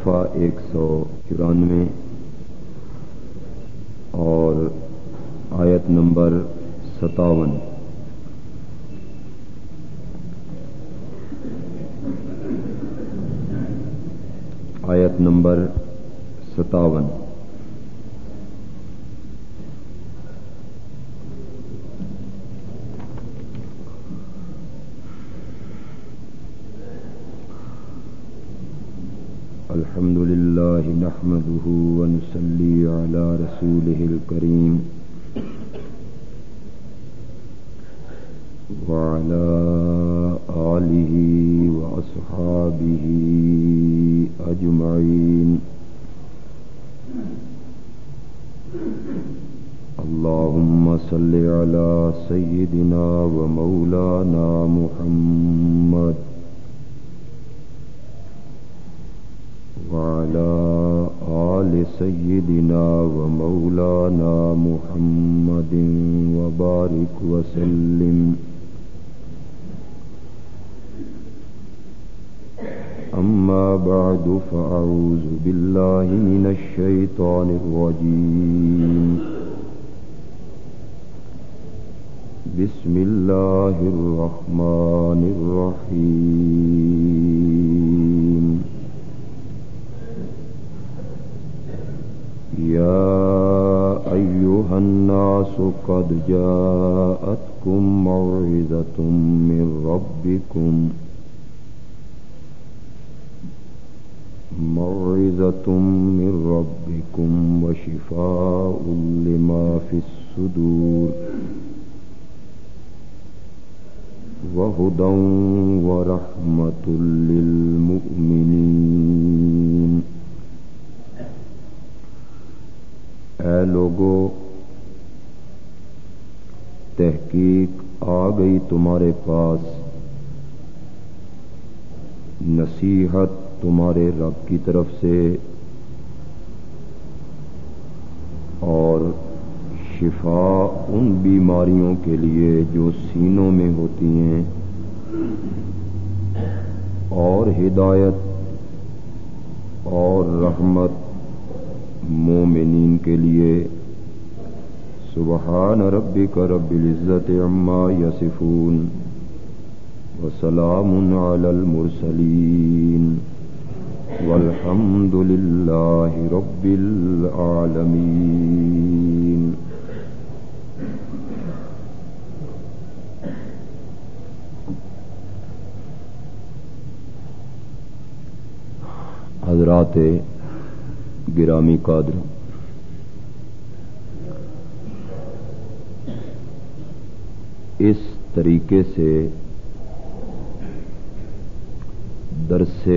صفحہ ایک سو چورانوے اور آیت نمبر ستاون۔ آیت نمبر ستاون الحمد لله نحمده في الصدور وهدى ورحمة للمؤمنين. اے لوگو، تحقیق آ گئی تمہارے پاس۔ نصیحت تمہارے رب کی طرف سے اور شفا ان بیماریوں کے لیے جو سینوں میں ہوتی ہیں۔ اور ہدایت اور رحمت مومنین کے لیے۔ سبحان ربک رب العزت عما یصفون وسلام علی المرسلین۔ والحمد لله رب العالمين حضرات گرامی قادر اس طریقے سے درس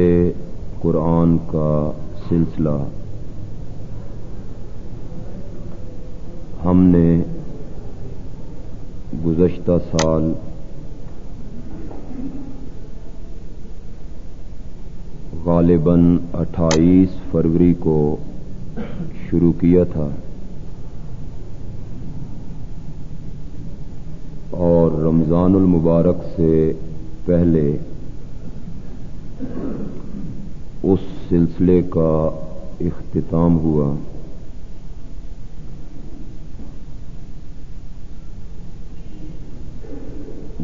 قرآن کا سلسلہ ہم نے گزشتہ سال غالباً اٹھائیس فروری کو شروع کیا تھا اور رمضان المبارک سے پہلے اس سلسلے کا اختتام ہوا۔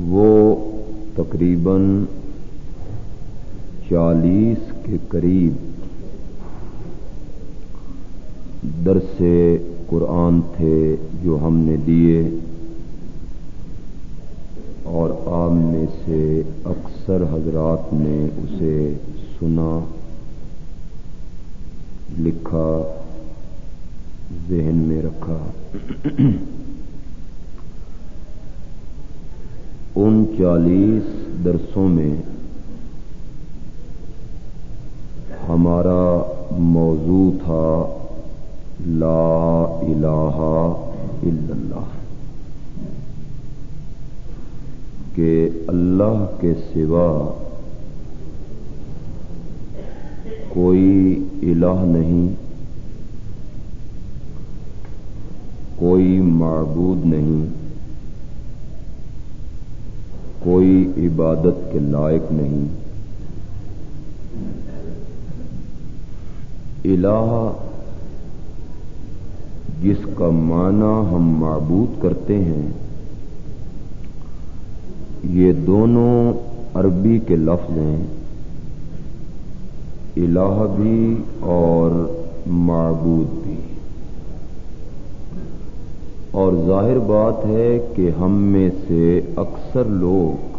وہ تقریباً چالیس کے قریب درس قرآن تھے جو ہم نے دیے اور آپ میں سے اکثر حضرات نے اسے سنا، لکھا، ذہن میں رکھا۔ ان چالیس درسوں میں ہمارا موضوع تھا لا الہ الا اللہ کہ اللہ کے سوا کوئی الہ نہیں، کوئی معبود نہیں، کوئی عبادت کے لائق نہیں۔ الہ جس کا معنی ہم معبود کرتے ہیں، یہ دونوں عربی کے لفظ ہیں۔ الہ بھی اور معبود بھی۔ اور ظاہر بات ہے کہ ہم میں سے اکثر لوگ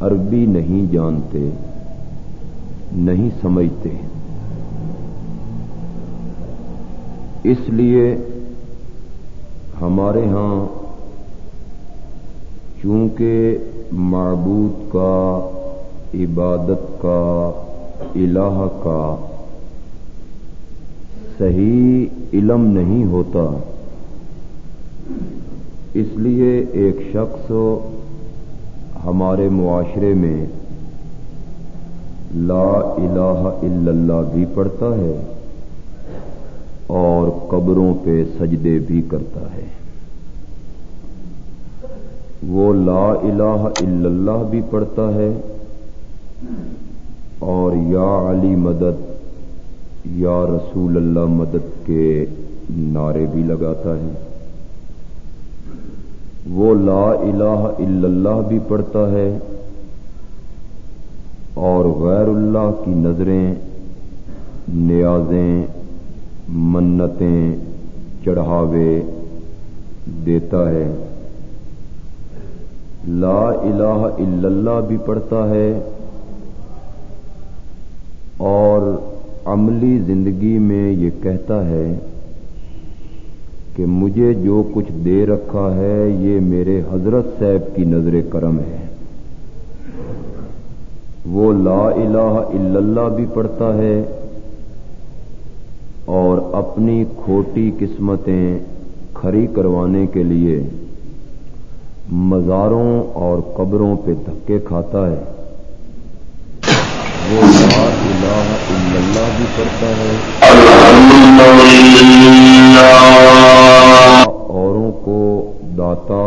عربی نہیں جانتے۔ نہیں سمجھتے۔ اس لیے ہمارے ہاں چونکہ معبود کا، عبادت کا، الہ کا صحیح علم نہیں ہوتا، اس لیے ایک شخص ہمارے معاشرے میں لا الہ الا اللہ بھی پڑھتا ہے اور قبروں پہ سجدے بھی کرتا ہے۔ وہ لا الہ الا اللہ بھی پڑھتا ہے اور یا علی مدد، یا رسول اللہ مدد کے نعرے بھی لگاتا ہے۔ وہ لا الہ الا اللہ بھی پڑھتا ہے اور غیر اللہ کی نظریں، نیازیں، منتیں چڑھاوے دیتا ہے۔ لا الہ الا اللہ بھی پڑھتا ہے اور عملی زندگی میں یہ کہتا ہے کہ مجھے جو کچھ دے رکھا ہے یہ میرے حضرت صاحب کی نظر کرم ہے۔ وہ لا الہ الا اللہ بھی پڑھتا ہے اور اپنی کھوٹی قسمتیں کھری کروانے کے لیے مزاروں اور قبروں پہ دھکے کھاتا ہے۔ وہ لا الہ الا اللہ بھی پڑھتا ہے۔ اوروں کو داتا،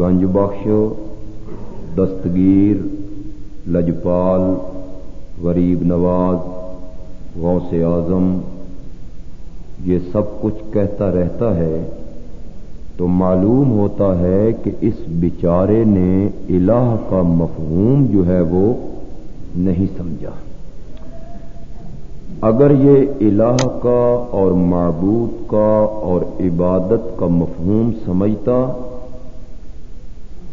گنج بخش دستگیر لجپال، غریب نواز، غوث اعظم، یہ سب کچھ کہتا رہتا ہے تو معلوم ہوتا ہے کہ اس بیچارے نے الہ کا مفہوم جو ہے وہ نہیں سمجھا۔ اگر یہ الہ کا اور معبود کا اور عبادت کا مفہوم سمجھتا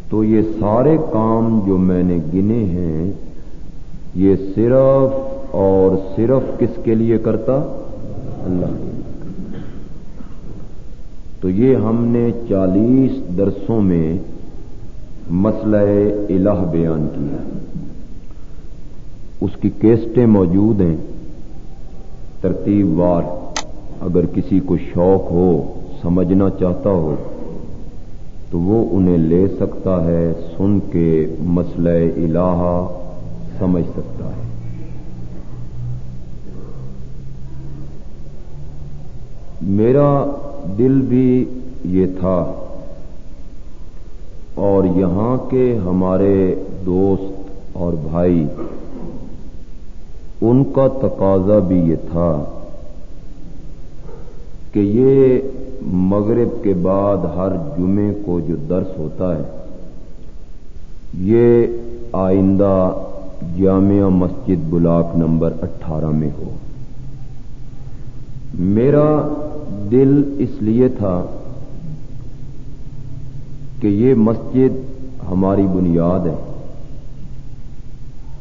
تو یہ سارے کام جو میں نے گنے ہیں، یہ صرف اور صرف کس کے لیے کرتا؟ اللہ تو یہ ہم نے چالیس درسوں میں مسئلہ الہ بیان کیا۔ اس کی کیسٹیں موجود ہیں۔ ترتیب وار، اگر کسی کو شوق ہو، سمجھنا چاہتا ہو تو وہ انہیں لے سکتا ہے، سن کے مسئلہ الہ سمجھ سکتا ہے۔ میرا دل بھی یہ تھا، اور یہاں کے ہمارے دوست اور بھائی، ان کا تقاضا بھی یہ تھا کہ یہ مغرب کے بعد ہر جمعے کو جو درس ہوتا ہے، یہ آئندہ جامعہ مسجد بلاک نمبر اٹھارہ میں ہو۔ میرا دل اس لیے تھا کہ یہ مسجد ہماری بنیاد ہے۔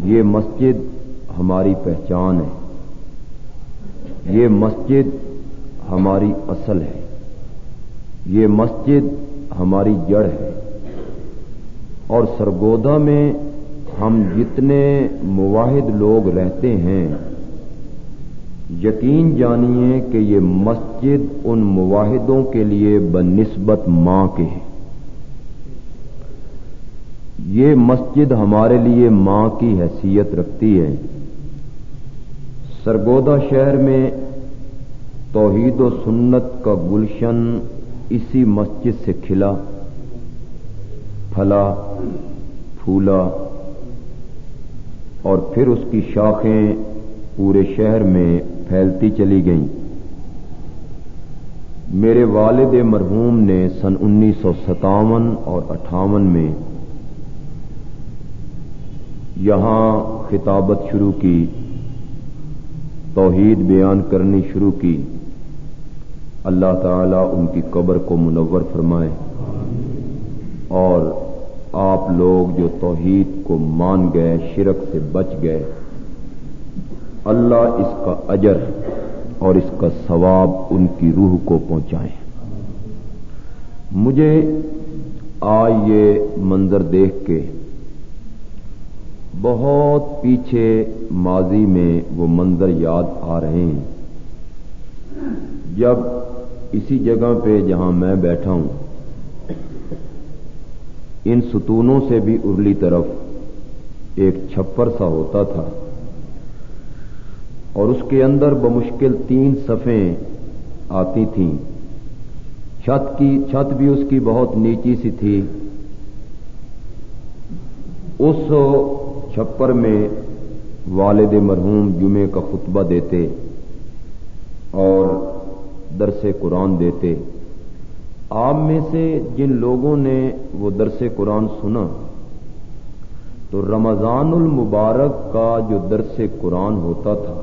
یہ مسجد ہماری پہچان ہے۔ یہ مسجد ہماری اصل ہے۔ یہ مسجد ہماری جڑ ہے۔ اور سرگودا میں ہم جتنے مواحد لوگ رہتے ہیں، یقین جانیے کہ یہ مسجد ان مواحدوں کے لیے بنسبت ماں کے ہے یہ مسجد ہمارے لیے ماں کی حیثیت رکھتی ہے۔ سرگودا شہر میں توحید و سنت کا گلشن اسی مسجد سے کھلا، پھلا، پھولا اور پھر اس کی شاخیں پورے شہر میں پھیلتی چلی گئیں۔ میرے والد مرحوم نے سن انیس سو ستاون اور اٹھاون میں یہاں خطابت شروع کی، توحید بیان کرنی شروع کی۔ اللہ تعالی ان کی قبر کو منور فرمائے۔ اور آپ لوگ جو توحید کو مان گئے، شرک سے بچ گئے، اللہ اس کا اجر اور اس کا ثواب ان کی روح کو پہنچائے۔ مجھے آج یہ منظر دیکھ کے بہت پیچھے ماضی میں وہ منظر یاد آ رہے ہیں۔ جب اسی جگہ پہ جہاں میں بیٹھا ہوں۔ ان ستونوں سے بھی ارلی طرف ایک چھپر سا ہوتا تھا۔ اور اس کے اندر بمشکل تین صفیں آتی تھیں۔ چھت کی، چھت بھی اس کی بہت نیچی سی تھی۔ اس چھپر میں والد مرحوم جمعے کا خطبہ دیتے اور درس قرآن دیتے۔ آپ میں سے جن لوگوں نے وہ درس قرآن سنا، تو رمضان المبارک کا جو درس قرآن ہوتا تھا،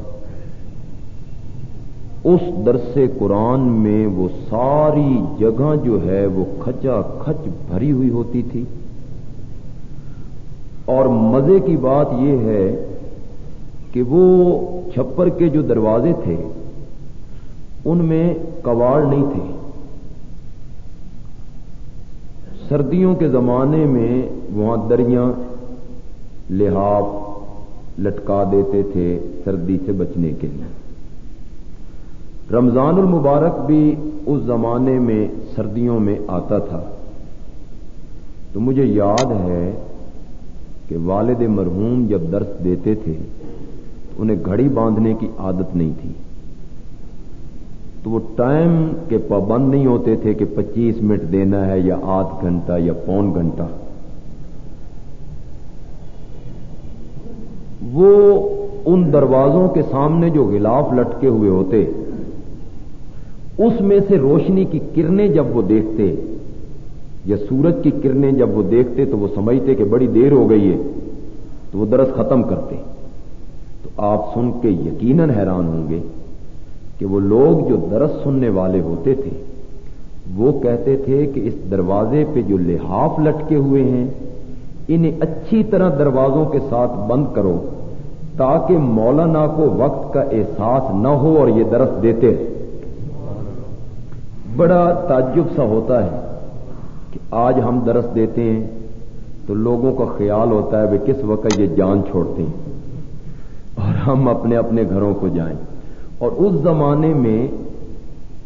اس درس قرآن میں وہ ساری جگہ جو ہے وہ کھچا کھچ بھری ہوئی ہوتی تھی۔ اور مزے کی بات یہ ہے کہ وہ چھپر کے جو دروازے تھے ان میں کواڑ نہیں تھے۔ سردیوں کے زمانے میں وہاں دریاں لحاف لٹکا دیتے تھے سردی سے بچنے کے لیے۔ رمضان المبارک بھی اس زمانے میں سردیوں میں آتا تھا۔ تو مجھے یاد ہے کہ والد مرحوم جب درس دیتے تھے تو انہیں گھڑی باندھنے کی عادت نہیں تھی۔ تو وہ ٹائم کے پابند نہیں ہوتے تھے کہ پچیس منٹ دینا ہے یا آدھ گھنٹہ یا پون گھنٹہ۔ وہ ان دروازوں کے سامنے جو غلاف لٹکے ہوئے ہوتے، اس میں سے روشنی کی کرنیں جب وہ دیکھتے، یا سورج کی کرنیں جب وہ دیکھتے تو وہ سمجھتے کہ بڑی دیر ہو گئی ہے، تو وہ درس ختم کرتے۔ تو آپ سن کے یقیناً حیران ہوں گے کہ وہ لوگ جو درس سننے والے ہوتے تھے، وہ کہتے تھے کہ اس دروازے پہ جو لحاف لٹکے ہوئے ہیں، انہیں اچھی طرح دروازوں کے ساتھ بند کرو تاکہ مولانا کو وقت کا احساس نہ ہو اور یہ درس دیتے رہے۔ بڑا تعجب سا ہوتا ہے کہ آج ہم درس دیتے ہیں تو لوگوں کا خیال ہوتا ہے وہ کس وقت یہ جان چھوڑتے ہیں اور ہم اپنے اپنے گھروں کو جائیں۔ اور اس زمانے میں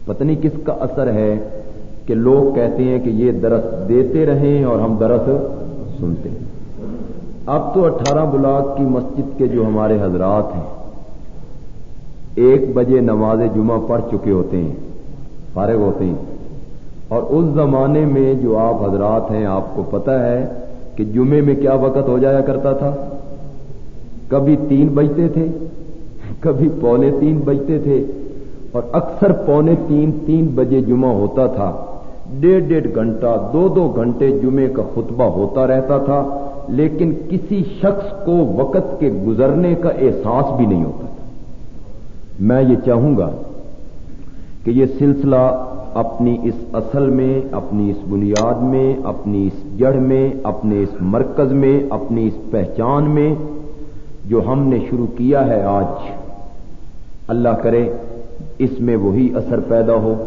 پتنی کس کا اثر ہے کہ لوگ کہتے ہیں کہ یہ درس دیتے رہیں اور ہم درس سنتے ہیں۔ اب تو اٹھارہ بلاک کی مسجد کے جو ہمارے حضرات ہیں، ایک بجے نماز جمعہ پڑھ چکے ہوتے ہیں، فارغ ہوتے ہیں۔ اور اس زمانے میں جو آپ حضرات ہیں، آپ کو پتا ہے کہ جمعے میں کیا وقت ہو جایا کرتا تھا۔ کبھی تین بجتے تھے کبھی پونے تین بجتے تھے اور اکثر پونے تین تین بجے جمعہ ہوتا تھا۔ ڈیڑھ ڈیڑھ گھنٹہ، دو دو گھنٹے جمعے کا خطبہ ہوتا رہتا تھا، لیکن کسی شخص کو وقت کے گزرنے کا احساس بھی نہیں ہوتا تھا۔ میں یہ چاہوں گا کہ یہ سلسلہ اپنی اس اصل میں، اپنی اس بنیاد میں، اپنی اس جڑ میں، اپنے اس مرکز میں، اپنی اس پہچان میں جو ہم نے شروع کیا ہے آج اللہ کرے، اس میں وہی اثر پیدا ہو،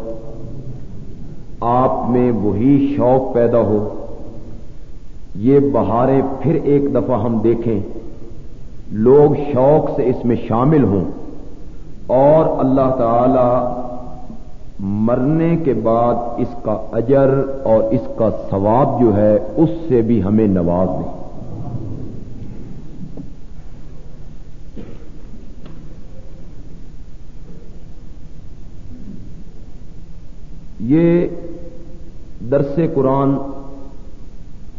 آپ میں وہی شوق پیدا ہو۔ یہ بہاریں پھر ایک دفعہ ہم دیکھیں، لوگ شوق سے اس میں شامل ہوں۔ اور اللہ تعالی مرنے کے بعد اس کا اجر اور اس کا ثواب جو ہے، اس سے بھی ہمیں نواز دیں یہ درس قرآن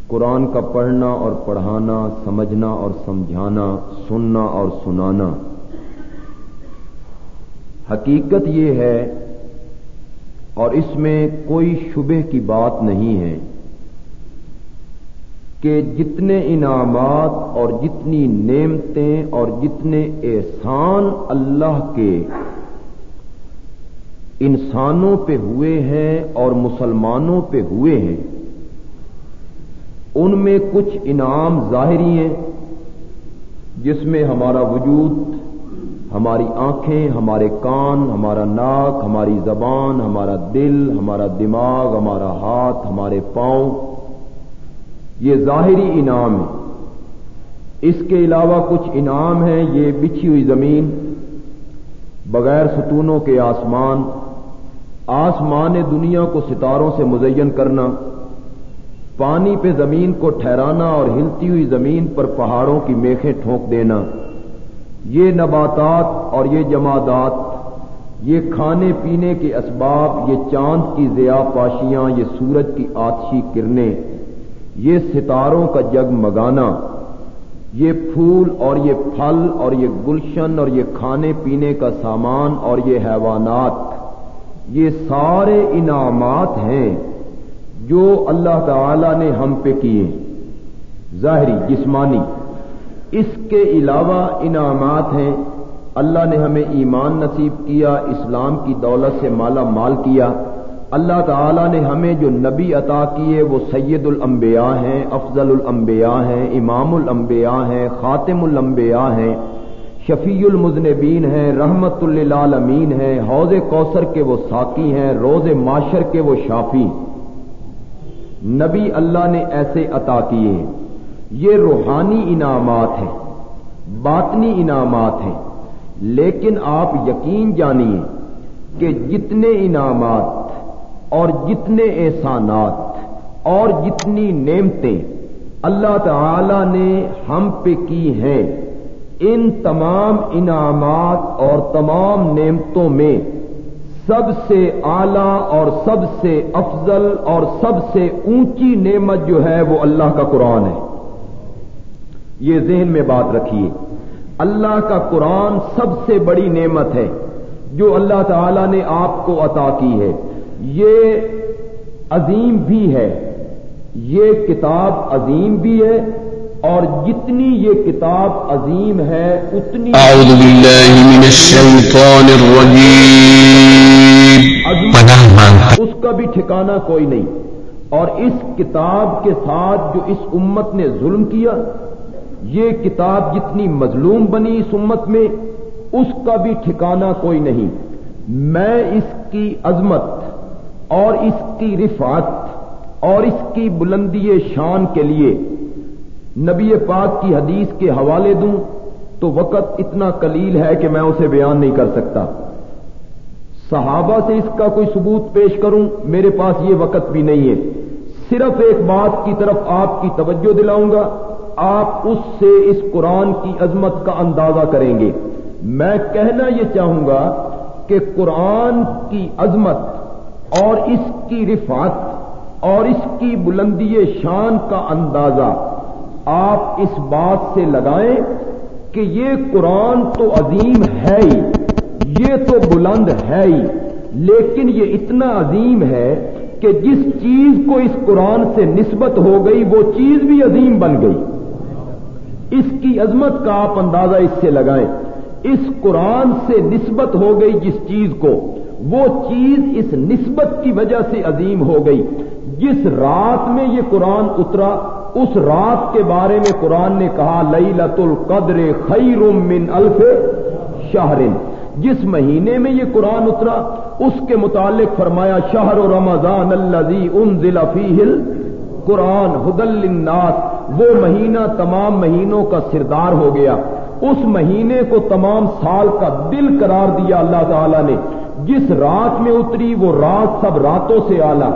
قرآن کا پڑھنا اور پڑھانا، سمجھنا اور سمجھانا، سننا اور سنانا۔ حقیقت یہ ہے اور اس میں کوئی شبہ کی بات نہیں ہے کہ جتنے انعامات اور جتنی نعمتیں اور جتنے احسان اللہ کے انسانوں پہ ہوئے ہیں اور مسلمانوں پہ ہوئے ہیں۔ ان میں کچھ انعام ظاہری ہیں، جس میں ہمارا وجود، ہماری آنکھیں، ہمارے کان، ہمارا ناک، ہماری زبان، ہمارا دل، ہمارا دماغ، ہمارا ہاتھ، ہمارے پاؤں، یہ ظاہری انعام ہے اس کے علاوہ کچھ انعام ہیں، یہ بچھی ہوئی زمین، بغیر ستونوں کے آسمان آسمان دنیا کو ستاروں سے مزین کرنا، پانی پہ زمین کو ٹھہرانا اور ہلتی ہوئی زمین پر پہاڑوں کی میخیں ٹھونک دینا۔ یہ نباتات اور یہ جمادات، یہ کھانے پینے کے اسباب، یہ چاند کی ضیا پاشیاں، یہ سورج کی آتشی کرنیں۔ یہ ستاروں کا جگ مگانا۔ یہ پھول اور یہ پھل اور یہ گلشن اور یہ کھانے پینے کا سامان اور یہ حیوانات۔ یہ سارے انعامات ہیں جو اللہ تعالی نے ہم پہ کیے ظاہری جسمانی اس کے علاوہ انعامات ہیں اللہ نے ہمیں ایمان نصیب کیا اسلام کی دولت سے مالا مال کیا اللہ تعالی نے ہمیں جو نبی عطا کیے وہ سید الانبیاء ہیں، افضل الانبیاء ہیں، امام الانبیاء ہیں، خاتم الانبیاء ہیں شفیع المزنبین ہیں، رحمت للعالمین ہیں، حوض کوثر کے وہ ساکی ہیں روز معاشر کے وہ شافی نبی اللہ نے ایسے عطا کیے یہ روحانی انعامات ہیں، باطنی انعامات ہیں۔ لیکن آپ یقین جانیے کہ جتنے انعامات اور جتنے احسانات اور جتنی نعمتیں اللہ تعالی نے ہم پہ کی ہیں ان تمام انعامات اور تمام نعمتوں میں سب سے اعلی اور سب سے افضل اور سب سے اونچی نعمت جو ہے وہ اللہ کا قرآن ہے۔ یہ ذہن میں بات رکھیے۔ اللہ کا قرآن سب سے بڑی نعمت ہے جو اللہ تعالی نے آپ کو عطا کی ہے۔ یہ عظیم بھی ہے۔ یہ کتاب عظیم بھی ہے۔ اور جتنی یہ کتاب عظیم ہے اتنی اعوذ باللہ من الشیطان الرجیم۔ اس کا بھی ٹھکانہ کوئی نہیں۔ اور اس کتاب کے ساتھ جو اس امت نے ظلم کیا یہ کتاب جتنی مظلوم بنی اس امت میں اس کا بھی ٹھکانہ کوئی نہیں۔ میں اس کی عظمت اور اس کی رفعت اور اس کی بلندی شان کے لیے نبی پاک کی حدیث کے حوالے دوں تو وقت اتنا کلیل ہے کہ میں اسے بیان نہیں کر سکتا۔ صحابہ سے اس کا کوئی ثبوت پیش کروں میرے پاس یہ وقت بھی نہیں ہے۔ صرف ایک بات کی طرف آپ کی توجہ دلاؤں گا۔ آپ اس سے اس قرآن کی عظمت کا اندازہ کریں گے۔ میں کہنا یہ چاہوں گا کہ قرآن کی عظمت اور اس کی رفعت اور اس کی بلندی شان کا اندازہ آپ اس بات سے لگائیں کہ یہ قرآن تو عظیم ہے ہی، یہ تو بلند ہے ہی، لیکن یہ اتنا عظیم ہے کہ جس چیز کو اس قرآن سے نسبت ہو گئی، وہ چیز بھی عظیم بن گئی۔ اس کی عظمت کا آپ اندازہ اس سے لگائیں۔ اس قرآن سے نسبت ہو گئی جس چیز کو، وہ چیز اس نسبت کی وجہ سے عظیم ہو گئی۔ جس رات میں یہ قرآن اترا اس رات کے بارے میں قرآن نے کہا لئی لت القدر خیر من الف شہرن۔ جس مہینے میں یہ قرآن اترا، اس کے متعلق فرمایا، شہر و رمضان الزی ان ضلع فیل قرآن حدل الناس وہ مہینہ تمام مہینوں کا سردار ہو گیا۔ اس مہینے کو تمام سال کا دل قرار دیا اللہ تعالی نے۔ جس رات میں اتری، وہ رات سب راتوں سے آلہ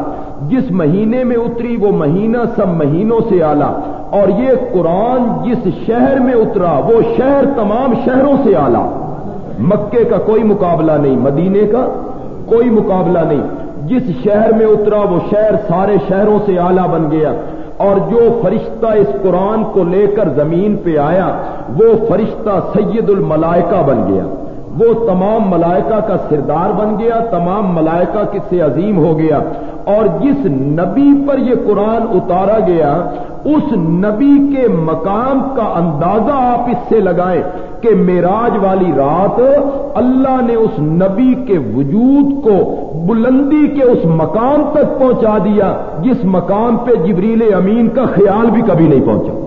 جس مہینے میں اتری وہ مہینہ سب مہینوں سے آلہ اور یہ قرآن جس شہر میں اترا، وہ شہر تمام شہروں سے آلہ مکے کا کوئی مقابلہ نہیں، مدینے کا کوئی مقابلہ نہیں۔ جس شہر میں اترا، وہ شہر سارے شہروں سے آلہ بن گیا۔ اور جو فرشتہ اس قرآن کو لے کر زمین پہ آیا، وہ فرشتہ سید الملائکہ بن گیا۔ وہ تمام ملائکہ کا سردار بن گیا، تمام ملائکہ کس سے عظیم ہو گیا۔ اور جس نبی پر یہ قرآن اتارا گیا، اس نبی کے مقام کا اندازہ آپ اس سے لگائیں کہ میراج والی رات اللہ نے اس نبی کے وجود کو بلندی کے اس مقام تک پہنچا دیا، جس مقام پہ جبریل امین کا خیال بھی کبھی نہیں پہنچا۔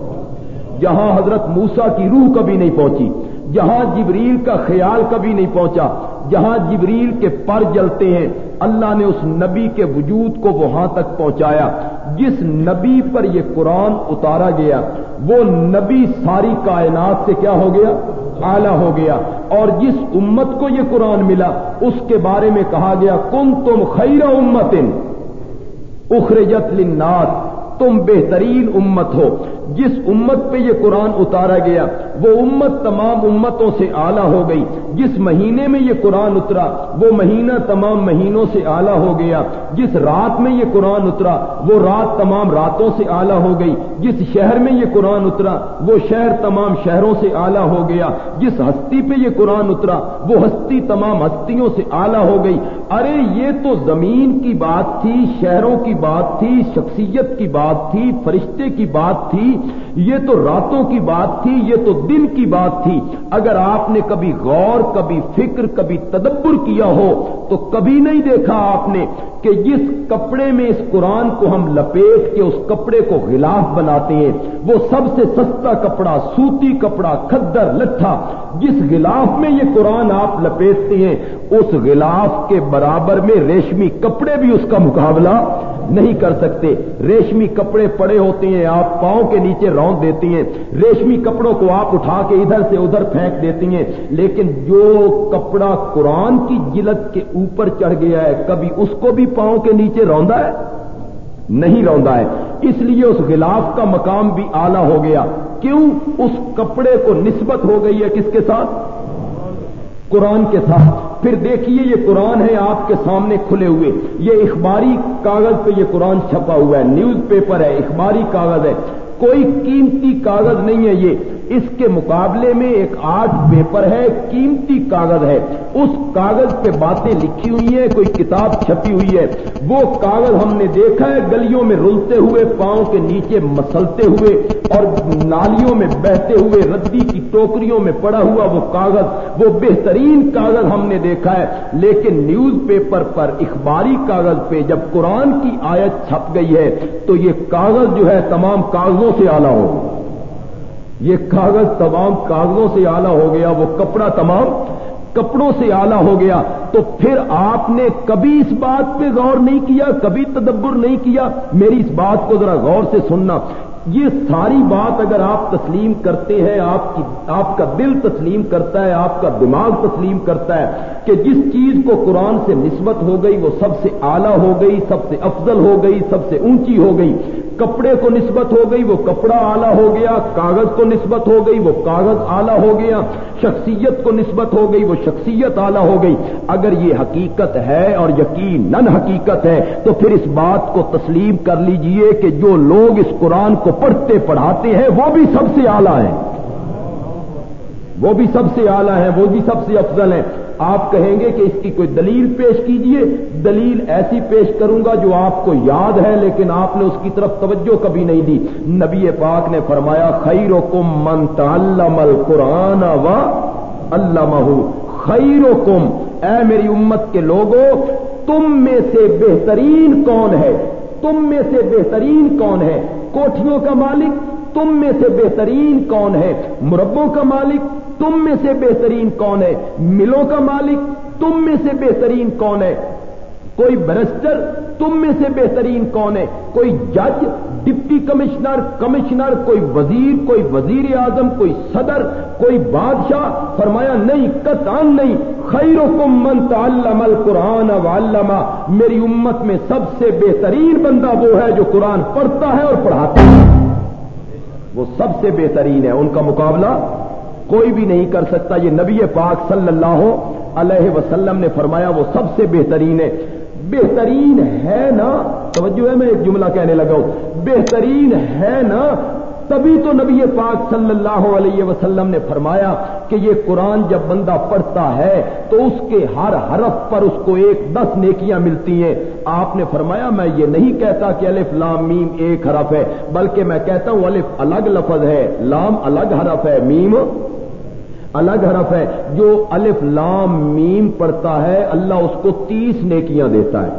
جہاں حضرت موسا کی روح کبھی نہیں پہنچی۔ جہاں جبریل کا خیال کبھی نہیں پہنچا، جہاں جبریل کے پر جلتے ہیں، اللہ نے اس نبی کے وجود کو وہاں تک پہنچایا۔ جس نبی پر یہ قرآن اتارا گیا، وہ نبی ساری کائنات سے کیا ہو گیا؟ اعلی ہو گیا۔ اور جس امت کو یہ قرآن ملا، اس کے بارے میں کہا گیا کن تم خیر امت اخرجت للناس، تم بہترین امت ہو۔ جس امت پہ یہ قرآن اتارا گیا، وہ امت تمام امتوں سے اعلیٰ ہو گئی۔ جس مہینے میں یہ قرآن اترا، وہ مہینہ تمام مہینوں سے اعلیٰ ہو گیا۔ جس رات میں یہ قرآن اترا، وہ رات تمام راتوں سے اعلیٰ ہو گئی۔ جس شہر میں یہ قرآن اترا، وہ شہر تمام شہروں سے اعلیٰ ہو گیا۔ جس ہستی پہ یہ قرآن اترا، وہ ہستی تمام ہستیوں سے اعلیٰ ہو گئی۔ ارے یہ تو زمین کی بات تھی، شہروں کی بات تھی، شخصیت کی بات تھی، فرشتے کی بات تھی، یہ تو راتوں کی بات تھی، یہ تو دن کی بات تھی۔ اگر آپ نے کبھی غور، کبھی فکر، کبھی تدبر کیا ہو، تو کبھی نہیں دیکھا آپ نے۔ کہ جس کپڑے میں اس قرآن کو ہم لپیٹ کے اس کپڑے کو غلاف بناتے ہیں، وہ سب سے سستا کپڑا، سوتی کپڑا، کھدر، لٹھا، جس غلاف میں یہ قرآن آپ لپیٹتے ہیں، اس غلاف کے برابر میں ریشمی کپڑے بھی اس کا مقابلہ نہیں کر سکتے۔ ریشمی کپڑے پڑے ہوتے ہیں، آپ پاؤں کے نیچے روند دیتی ہیں۔ ریشمی کپڑوں کو آپ اٹھا کے ادھر سے ادھر پھینک دیتی ہیں۔ لیکن جو کپڑا قرآن کی جلد کے اوپر چڑھ گیا ہے، کبھی اس کو بھی پاؤں کے نیچے روندا ہے؟ نہیں روندا ہے۔ اس لیے اس غلاف کا مقام بھی آلہ ہو گیا۔ کیوں؟ اس کپڑے کو نسبت ہو گئی ہے کس کے ساتھ؟ قرآن کے ساتھ۔ پھر دیکھیے یہ قرآن ہے آپ کے سامنے کھلے ہوئے۔ یہ اخباری کاغذ پہ یہ قرآن چھپا ہوا ہے۔ نیوز پیپر ہے، اخباری کاغذ ہے۔ کوئی قیمتی کاغذ نہیں ہے یہ۔ اس کے مقابلے میں ایک آرٹ پیپر ہے، قیمتی کاغذ ہے۔ اس کاغذ پہ باتیں لکھی ہوئی ہیں، کوئی کتاب چھپی ہوئی ہے۔ وہ کاغذ ہم نے دیکھا ہے، گلیوں میں رلتے ہوئے، پاؤں کے نیچے مسلتے ہوئے اور نالیوں میں بہتے ہوئے، ردی کی ٹوکریوں میں پڑا ہوا وہ کاغذ۔ وہ بہترین کاغذ ہم نے دیکھا ہے، لیکن نیوز پیپر پر اخباری کاغذ پہ جب قرآن کی آیت چھپ گئی ہے، تو یہ کاغذ جو ہے، تمام کاغذوں سے آلہ ہو۔ یہ کاغذ تمام کاغذوں سے آلہ ہو گیا، وہ کپڑا تمام کپڑوں سے آلہ ہو گیا۔ تو پھر آپ نے کبھی اس بات پہ غور نہیں کیا، کبھی تدبر نہیں کیا؟ میری اس بات کو ذرا غور سے سننا۔ یہ ساری بات اگر آپ تسلیم کرتے ہیں، آپ کی، آپ کا دل تسلیم کرتا ہے، آپ کا دماغ تسلیم کرتا ہے کہ جس چیز کو قرآن سے نسبت ہو گئی، وہ سب سے اعلیٰ ہو گئی، سب سے افضل ہو گئی، سب سے اونچی ہو گئی۔ کپڑے کو نسبت ہو گئی، وہ کپڑا اعلیٰ ہو گیا، کاغذ کو نسبت ہو گئی، وہ کاغذ اعلیٰ ہو گیا، شخصیت کو نسبت ہو گئی، وہ شخصیت اعلیٰ ہو گئی۔ اگر یہ حقیقت ہے اور یقین نن حقیقت ہے، تو پھر اس بات کو تسلیم کر لیجیے کہ جو لوگ اس قرآن کو پڑھتے پڑھاتے ہیں، وہ بھی سب سے اعلیٰ ہیں۔ وہ بھی سب سے اعلیٰ ہیں، وہ بھی سب سے افضل ہیں۔ آپ کہیں گے کہ اس کی کوئی دلیل پیش کیجیے، دلیل ایسی پیش کروں گا جو آپ کو یاد ہے، لیکن آپ نے اس کی طرف توجہ کبھی نہیں دی۔ نبی پاک نے فرمایا خیر و کم من تعلم القرآن و اللہ خیر و کم اے میری امت کے لوگوں تم میں سے بہترین کون ہے؟ تم میں سے بہترین کون ہے؟ کوٹھیوں کا مالک تم میں سے بہترین کون ہے؟ مربوں کا مالک تم میں سے بہترین کون ہے؟ ملوں کا مالک تم میں سے بہترین کون ہے؟ کوئی برسٹر تم میں سے بہترین کون ہے؟ کوئی جج، ڈپٹی کمشنر کمشنر، کوئی وزیر کوئی وزیر اعظم، کوئی صدر، کوئی بادشاہ؟ فرمایا، نہیں کتان نہیں۔ خیر و من تعلم القرآن علامہ میری امت میں سب سے بہترین بندہ وہ ہے جو قرآن پڑھتا ہے اور پڑھاتا ہے۔ وہ سب سے بہترین ہے، ان کا مقابلہ کوئی بھی نہیں کر سکتا۔ یہ نبی پاک صلی اللہ علیہ وسلم نے فرمایا، وہ سب سے بہترین ہے۔ بہترین ہے نا، توجہ ہے، میں ایک جملہ کہنے لگا ہوں۔ بہترین ہے نا تبھی تو نبی پاک صلی اللہ علیہ وسلم نے فرمایا کہ یہ قرآن جب بندہ پڑھتا ہے تو اس کے ہر حرف پر اس کو ایک دس نیکیاں ملتی ہیں۔ آپ نے فرمایا میں یہ نہیں کہتا کہ الف لام میم ایک حرف ہے، بلکہ میں کہتا ہوں الف الگ لفظ ہے، لام الگ حرف ہے، میم الگ حرف ہے۔ جو الف لام میم پڑھتا ہے، اللہ اس کو تیس نیکیاں دیتا ہے۔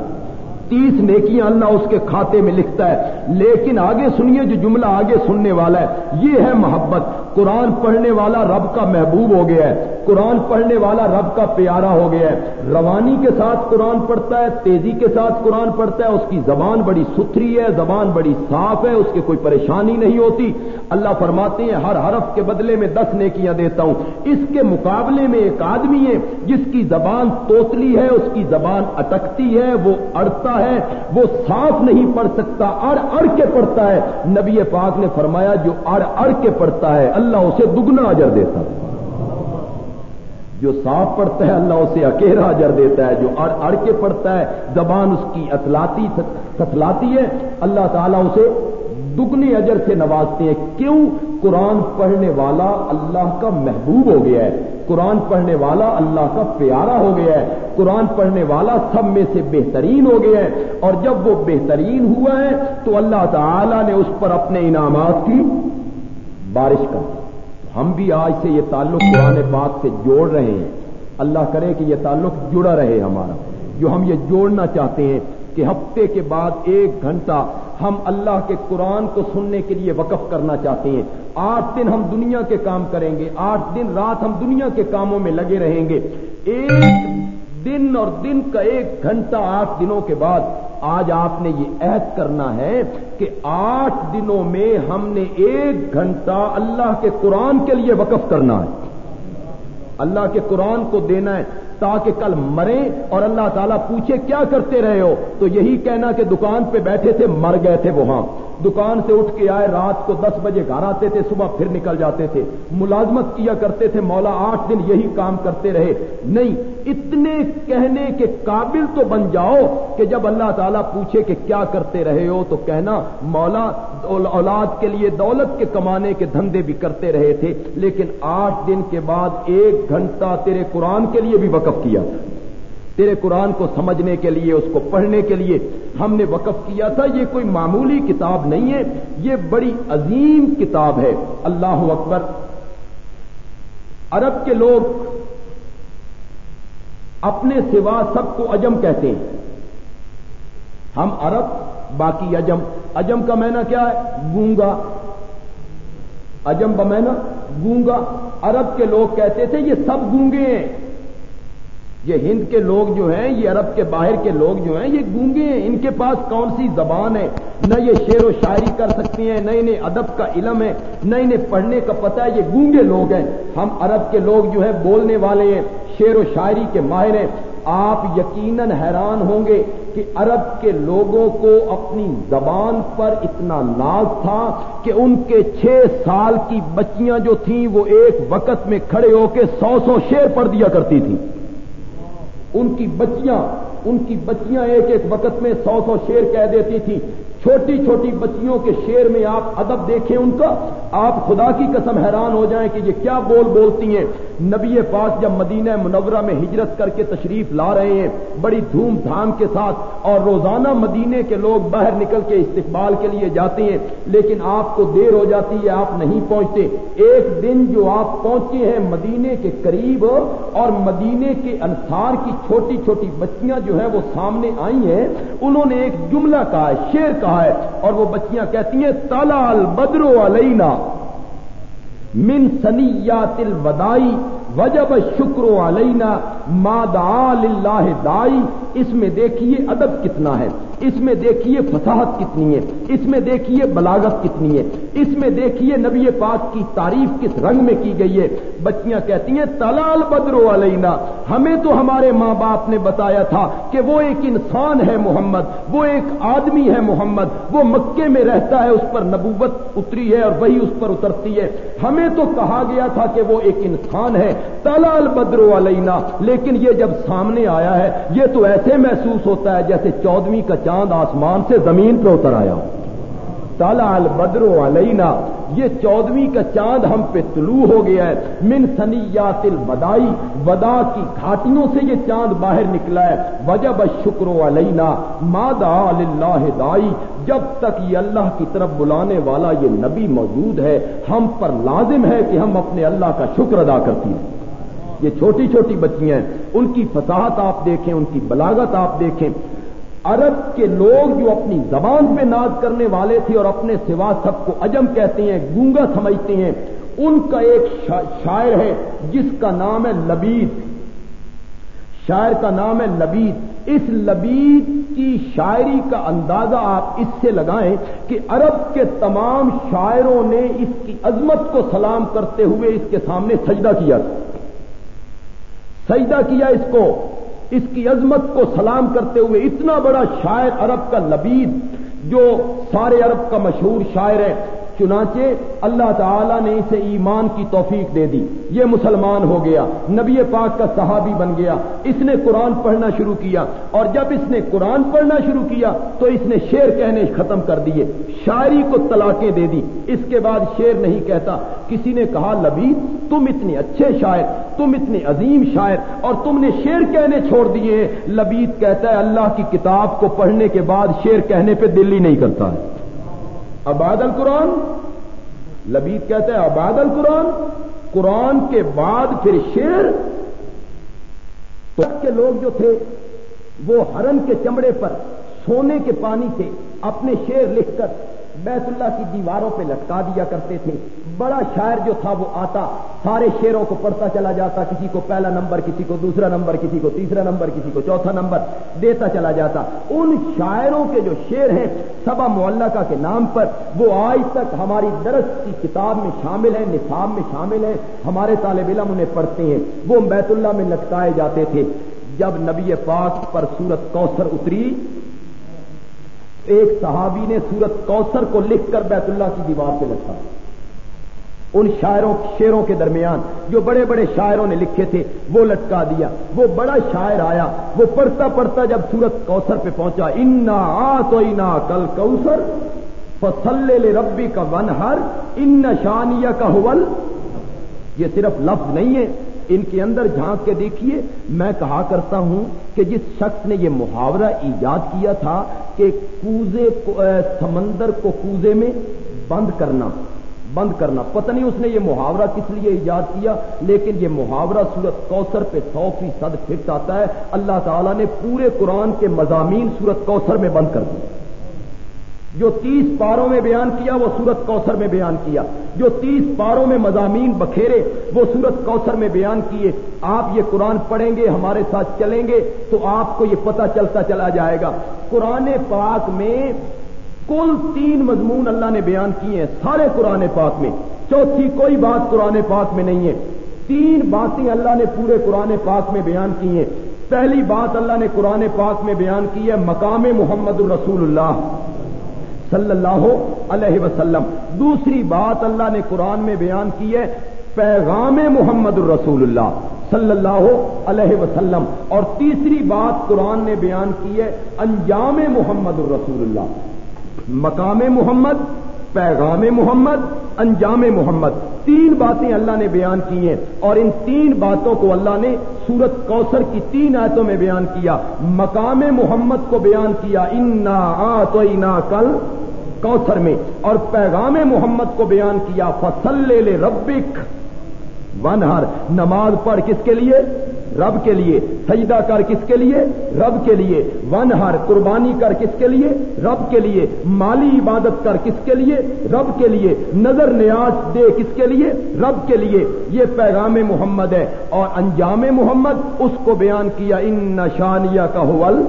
تیس نیکیاں اللہ اس کے کھاتے میں لکھتا ہے۔ لیکن آگے سنیے جو جملہ آگے سننے والا ہے، یہ ہے محبت۔ قرآن پڑھنے والا رب کا محبوب ہو گیا ہے۔ قرآن پڑھنے والا رب کا پیارا ہو گیا ہے۔ روانی کے ساتھ قرآن پڑھتا ہے، تیزی کے ساتھ قرآن پڑھتا ہے۔ اس کی زبان بڑی ستھری ہے، زبان بڑی صاف ہے۔ اس کی کوئی پریشانی نہیں ہوتی۔ اللہ فرماتے ہیں، ہر حرف کے بدلے میں دس نیکیاں دیتا ہوں۔ اس کے مقابلے میں ایک آدمی ہے، جس کی زبان توتلی ہے، اس کی زبان اٹکتی ہے، وہ اڑتا ہے، وہ صاف نہیں پڑھ سکتا۔ اڑ اڑ کے پڑھتا ہے۔ نبی پاک نے فرمایا، جو اڑ اڑ کے پڑھتا ہے، اللہ اسے دگنا اجر دیتا ہے۔ جو صاف پڑھتا ہے، اللہ اسے اکیرا اجر دیتا ہے۔ جو اڑ اڑ کے پڑھتا ہے، زبان اس کی اتلاتی ستلاتی ہے۔ اللہ تعالیٰ اسے دگنی اجر سے نوازتے ہیں۔ کیوں؟ قرآن پڑھنے والا اللہ کا محبوب ہو گیا ہے۔ قرآن پڑھنے والا اللہ کا پیارا ہو گیا ہے۔ قرآن پڑھنے والا سب میں سے بہترین ہو گیا ہے۔ اور جب وہ بہترین ہوا ہے تو اللہ تعالی نے اس پر اپنے انعامات کی بارش کر دی۔ ہم بھی آج سے یہ تعلق قرآن پاک سے جوڑ رہے ہیں۔ اللہ کرے کہ یہ تعلق جڑا رہے ہمارا۔ جو ہم یہ جوڑنا چاہتے ہیں کہ ہفتے کے بعد ایک گھنٹہ ہم اللہ کے قرآن کو سننے کے لیے وقف کرنا چاہتے ہیں۔ آٹھ دن ہم دنیا کے کام کریں گے، آٹھ دن رات ہم دنیا کے کاموں میں لگے رہیں گے۔ ایک دن اور دن کا ایک گھنٹہ آٹھ دنوں کے بعد آج آپ نے یہ عہد کرنا ہے کہ آٹھ دنوں میں ہم نے ایک گھنٹہ اللہ کے قرآن کے لیے وقف کرنا ہے۔ اللہ کے قرآن کو دینا ہے تاکہ کل مریں اور اللہ تعالیٰ پوچھے کیا کرتے رہے ہو؟ تو یہی کہنا کہ دکان پہ بیٹھے تھے، مر گئے تھے وہاں۔ دکان سے اٹھ کے آئے، رات کو دس بجے گھر آتے تھے، صبح پھر نکل جاتے تھے۔ ملازمت کیا کرتے تھے، مولا آٹھ دن یہی کام کرتے رہے۔ نہیں، اتنے کہنے کے قابل تو بن جاؤ کہ جب اللہ تعالیٰ پوچھے کہ کیا کرتے رہے ہو، تو کہنا، مولا اولاد کے لیے دولت کے کمانے کے دھندے بھی کرتے رہے تھے، لیکن آٹھ دن کے بعد ایک گھنٹہ تیرے قرآن کے لیے بھی وقف کیا۔ تیرے قرآن کو سمجھنے کے لیے، اس کو پڑھنے کے لیے ہم نے وقف کیا تھا۔ یہ کوئی معمولی کتاب نہیں ہے، یہ بڑی عظیم کتاب ہے۔ اللہ اکبر۔ عرب کے لوگ اپنے سوا سب کو اجم کہتے ہیں۔ ہم عرب، باقی اجم اجم کا مینا کیا ہے؟ گونگا۔ اجم کا مینا گونگا۔ عرب کے لوگ کہتے تھے، یہ سب گونگے ہیں۔ یہ ہند کے لوگ جو ہیں، یہ عرب کے باہر کے لوگ جو ہیں، یہ گونگے ہیں۔ ان کے پاس کون سی زبان ہے؟ نہ یہ شعر و شاعری کر سکتی ہیں، نہ انہیں ادب کا علم ہے، نہ انہیں پڑھنے کا پتہ ہے۔ یہ گونگے لوگ ہیں۔ ہم عرب کے لوگ جو ہیں، بولنے والے ہیں، شعر و شاعری کے ماہر ہیں۔ آپ یقیناً حیران ہوں گے کہ عرب کے لوگوں کو اپنی زبان پر اتنا ناز تھا کہ ان کے چھ سال کی بچیاں جو تھیں، وہ ایک وقت میں کھڑے ہو کے سو سو شیر پڑھ دیا کرتی تھیں۔ ان کی بچیاں، ان کی بچیاں ایک ایک وقت میں سو سو شیر کہہ دیتی تھیں۔ چھوٹی چھوٹی بچیوں کے شیر میں آپ ادب دیکھیں ان کا، آپ خدا کی قسم حیران ہو جائیں کہ یہ کیا بول بولتی ہیں۔ نبی پاس جب مدینہ منورہ میں ہجرت کر کے تشریف لا رہے ہیں، بڑی دھوم دھام کے ساتھ، اور روزانہ مدینے کے لوگ باہر نکل کے استقبال کے لیے جاتے ہیں، لیکن آپ کو دیر ہو جاتی ہے، آپ نہیں پہنچتے۔ ایک دن جو آپ پہنچے ہیں مدینے کے قریب، اور مدینے کے انصار کی چھوٹی چھوٹی بچیاں جو ہیں وہ سامنے آئی ہیں، انہوں نے ایک جملہ کہا ہے شیر ہے اور وہ بچیاں کہتی ہیں تالال بدرو علینا من سنیات الودائی وجب شکر علینا ما دعا للہ دائی اس میں دیکھیے ادب کتنا ہے، اس میں دیکھیے فصاحت کتنی ہے، اس میں دیکھیے بلاغت کتنی ہے، اس میں دیکھیے نبی پاک کی تعریف کس رنگ میں کی گئی ہے۔ بچیاں کہتی ہیں تلال بدرو علینا ہمیں تو ہمارے ماں باپ نے بتایا تھا کہ وہ ایک انسان ہے محمد، وہ ایک آدمی ہے محمد، وہ مکے میں رہتا ہے، اس پر نبوت اتری ہے اور وہی اس پر اترتی ہے۔ ہمیں تو کہا گیا تھا کہ وہ ایک انسان ہے تلال بدرو علینا۔ لیکن یہ جب سامنے آیا ہے، یہ تو ایسا ایسے محسوس ہوتا ہے جیسے چودویں کا چاند آسمان سے زمین پہ اتر آیا تالا البدر علینا، یہ چودویں کا چاند ہم پہ طلوع ہو گیا ہے۔ من سنیات البدائی ودا کی گھاٹیوں سے یہ چاند باہر نکلا ہے۔ وجب شکر علینا مادا اللہ دائی جب تک یہ اللہ کی طرف بلانے والا یہ نبی موجود ہے، ہم پر لازم ہے کہ ہم اپنے اللہ کا شکر ادا کرتی ہیں۔ یہ چھوٹی چھوٹی بچیاں ہیں، ان کی فصاحت آپ دیکھیں، ان کی بلاغت آپ دیکھیں۔ عرب کے لوگ جو اپنی زبان پہ ناز کرنے والے تھے اور اپنے سوا سب کو اجم کہتے ہیں، گونگا سمجھتے ہیں، ان کا ایک شاعر ہے جس کا نام ہے لبید۔ شاعر کا نام ہے لبید۔ اس لبید کی شاعری کا اندازہ آپ اس سے لگائیں کہ عرب کے تمام شاعروں نے اس کی عظمت کو سلام کرتے ہوئے اس کے سامنے سجدہ کیا۔ سجدہ کیا اس کو؟ اس کی عظمت کو سلام کرتے ہوئے اتنا بڑا شاعر عرب کا لبید جو سارے عرب کا مشہور شاعر ہے چنانچہ اللہ تعالیٰ نے اسے ایمان کی توفیق دے دی۔ یہ مسلمان ہو گیا، نبی پاک کا صحابی بن گیا، اس نے قرآن پڑھنا شروع کیا۔ اور جب اس نے قرآن پڑھنا شروع کیا، تو اس نے شیر کہنے ختم کر دیے۔ شاعری کو طلاقیں دے دی۔ اس کے بعد شیر نہیں کہتا۔ کسی نے کہا لبی تم اتنے اچھے شاعر، تم اتنے عظیم شاعر، اور تم نے شیر کہنے چھوڑ دیے لبید کہتا ہے، اللہ کی کتاب کو پڑھنے کے بعد شیر کہنے پہ دل ہی نہیں کرتا ہے۔ اباد القرآن؟ لبید کہتے ہیں اباد القرآن؟ قرآن کے بعد پھر شیر تو کے لوگ جو تھے، وہ ہرن کے چمڑے پر سونے کے پانی سے اپنے شیر لکھ کر بیت اللہ کی دیواروں پہ لٹکا دیا کرتے تھے۔ بڑا شاعر جو تھا وہ آتا، سارے شیروں کو پڑھتا چلا جاتا، کسی کو پہلا نمبر، کسی کو دوسرا نمبر، کسی کو تیسرا نمبر، کسی کو چوتھا نمبر دیتا چلا جاتا۔ ان شاعروں کے جو شیر ہیں سبا معلقہ کے نام پر، وہ آج تک ہماری درس کی کتاب میں شامل ہیں، نصاب میں شامل ہیں، ہمارے طالب علم انہیں پڑھتے ہیں۔ وہ بیت اللہ میں لٹکائے جاتے تھے۔ جب نبی پاک پر سورت کوثر اتری ایک صحابی نے سورت کوثر کو لکھ کر بیت اللہ کی دیوار پہ لکھا۔ ان شاعروں شیروں کے درمیان جو بڑے بڑے شاعروں نے لکھے تھے، وہ لٹکا دیا۔ وہ بڑا شاعر آیا۔ وہ پڑھتا پڑھتا جب سورت کوثر پہ پہنچا، انا آ تو انا کل کوثر فصل ربی کا ون ہر ان شانیہ کا حول یہ صرف لفظ نہیں ہے۔ ان کے اندر جھانک کے دیکھیے، میں کہا کرتا ہوں کہ جس شخص نے یہ محاورہ ایجاد کیا تھا کہ کوزے سمندر کو کوزے میں بند کرنا بند کرنا۔ پتہ نہیں اس نے یہ محاورہ کس لیے ایجاد کیا، لیکن یہ محاورہ صورت کوثر پہ سو فیصد فٹ آتا ہے۔ اللہ تعالیٰ نے پورے قرآن کے مضامین صورت کوثر میں بند کر دیے۔ جو تیس پاروں میں بیان کیا، وہ سورت کوثر میں بیان کیا۔ جو تیس پاروں میں مضامین بکھیرے، وہ سورت کوثر میں بیان کیے۔ آپ یہ قرآن پڑھیں گے، ہمارے ساتھ چلیں گے، تو آپ کو یہ پتہ چلتا چلا جائے گا۔ قرآن پاک میں کل تین مضمون اللہ نے بیان کیے ہیں، سارے قرآن پاک میں۔ چوتھی کوئی بات قرآن پاک میں نہیں ہے۔ تین باتیں اللہ نے پورے قرآن پاک میں بیان کی ہیں۔ پہلی بات اللہ نے قرآن پاک میں بیان کی ہے، مقام محمد الرسول اللہ۔ صلی اللہ علیہ وسلم۔ دوسری بات اللہ نے قرآن میں بیان کی ہے، پیغام محمد الرسول اللہ صلی اللہ علیہ وسلم۔ اور تیسری بات قرآن نے بیان کی ہے، انجام محمد الرسول اللہ مقام محمد پیغام محمد، انجام محمد۔ تین باتیں اللہ نے بیان کی ہیں اور ان تین باتوں کو اللہ نے سورت کوثر کی تین آیتوں میں بیان کیا۔ مقام محمد کو بیان کیا، انا آ تو کل کوثر میں۔ اور پیغام محمد کو بیان کیا، فصل لے ربک ون ہر نماز پڑھ کس کے لیے؟ رب کے لیے سجدہ کر کس کے لیے؟ رب کے لیے۔ ون ہر قربانی کر کس کے لیے؟ رب کے لیے۔ مالی عبادت کر کس کے لیے؟ رب کے لیے۔ نظر نیاز دے کس کے لیے؟ رب کے لیے۔ یہ پیغام محمد ہے اور انجام محمد اس کو بیان کیا، ان نشانیہ کا حول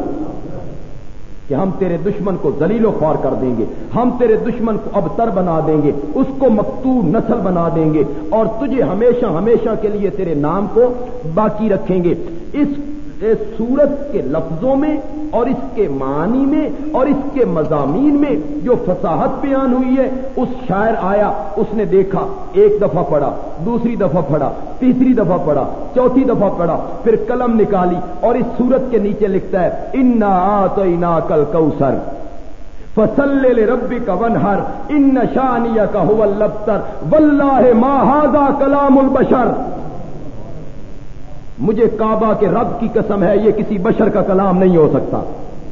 کہ ہم تیرے دشمن کو دلیل و خوار کر دیں گے، ہم تیرے دشمن کو ابتر بنا دیں گے، اس کو مکتو نسل بنا دیں گے اور تجھے ہمیشہ ہمیشہ کے لیے تیرے نام کو باقی رکھیں گے۔ اس سورت کے لفظوں میں اور اس کے معنی میں اور اس کے مضامین میں جو فصاحت بیان ہوئی ہے، اس شاعر آیا، اس نے دیکھا، ایک دفعہ پڑھا، دوسری دفعہ پڑھا تیسری دفعہ پڑھا، چوتھی دفعہ پڑھا، پھر قلم نکالی اور اس سورت کے نیچے لکھتا ہے، انا تو انا کل کوسر فصل ربی کا ونہر ان نشانیہ کا ہو لبتر واللہ ما کلام البشر مجھے کعبہ کے رب کی قسم ہے، یہ کسی بشر کا کلام نہیں ہو سکتا۔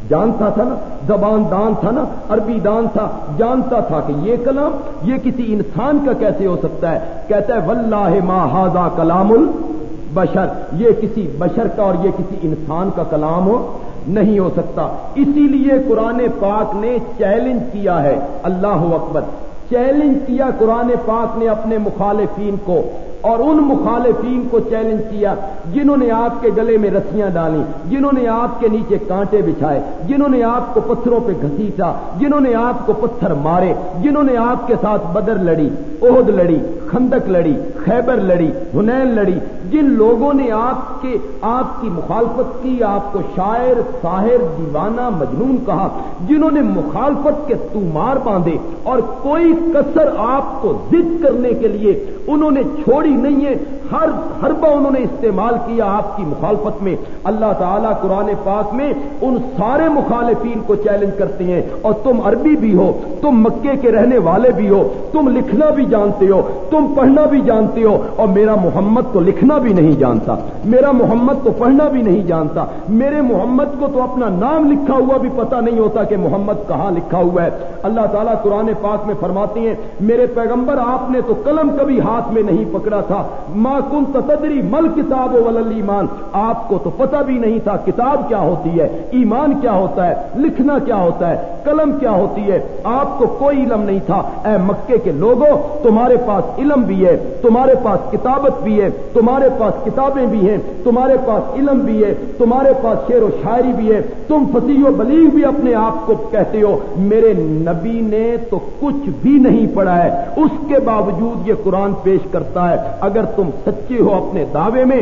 جانتا تھا نا، زبان دان تھا نا، عربی دان تھا، جانتا تھا کہ یہ کلام، یہ کسی انسان کا کیسے ہو سکتا ہے؟ کہتا ہے، واللہ ما کلام البشر. یہ کسی بشر کا اور یہ کسی انسان کا کلام ہو نہیں ہو سکتا۔ اسی لیے قرآن پاک نے چیلنج کیا ہے۔ اللہ اکبر، چیلنج کیا قرآن پاک نے اپنے مخالفین کو۔ اور ان مخالفین کو چیلنج کیا جنہوں نے آپ کے گلے میں رسیاں ڈالی جنہوں نے آپ کے نیچے کانٹے بچھائے، جنہوں نے آپ کو پتھروں پہ گھسیٹا، جنہوں نے آپ کو پتھر مارے، جنہوں نے آپ کے ساتھ بدر لڑی۔ عہد لڑی، خندق لڑی، خیبر لڑی، ہنین لڑی، جن لوگوں نے آپ کے، آپ کی مخالفت کی، آپ کو شاعر، ساحر، دیوانہ، مجنون کہا، جنہوں نے مخالفت کے تمار باندھے اور کوئی کسر آپ کو ضد کرنے کے لیے انہوں نے چھوڑی نہیں ہے، ہر ہربا انہوں نے استعمال کیا آپ کی مخالفت میں۔ اللہ تعالیٰ قرآن پاک میں ان سارے مخالفین کو چیلنج کرتے ہیں، اور تم عربی بھی ہو، تم مکے کے رہنے والے بھی ہو، تم لکھنا بھی جانتے ہو، تم پڑھنا بھی جانتے ہو، اور میرا محمد تو لکھنا بھی نہیں جانتا۔ میرا محمد تو پڑھنا بھی نہیں جانتا۔ میرے محمد کو تو اپنا نام لکھا ہوا بھی پتا نہیں ہوتا کہ محمد کہاں لکھا ہوا ہے۔ اللہ تعالیٰ قرآن پاک میں فرماتے ہیں، میرے پیغمبر آپ نے تو قلم کبھی ہاتھ میں نہیں پکڑا تھا۔ ماں کن تدری مل کتاب ولل ایمان۔ آپ کو تو پتہ بھی نہیں تھا کتاب کیا ہوتی ہے، ایمان کیا ہوتا ہے، لکھنا کیا ہوتا ہے، قلم کیا ہوتی ہے۔ آپ کو کوئی علم نہیں تھا۔ اے مکے کے لوگوں تمہارے پاس علم بھی ہے، تمہارے پاس کتابت بھی ہے، تمہارے پاس کتابیں بھی ہیں، تمہارے پاس علم بھی ہے، تمہارے پاس شعر و شاعری بھی ہے۔ تم فصیح و بلیغ بھی اپنے آپ کو کہتے ہو۔ میرے نبی نے تو کچھ بھی نہیں پڑھا ہے۔ اس کے باوجود یہ قرآن پیش کرتا ہے۔ اگر تم سچے ہو اپنے دعوے میں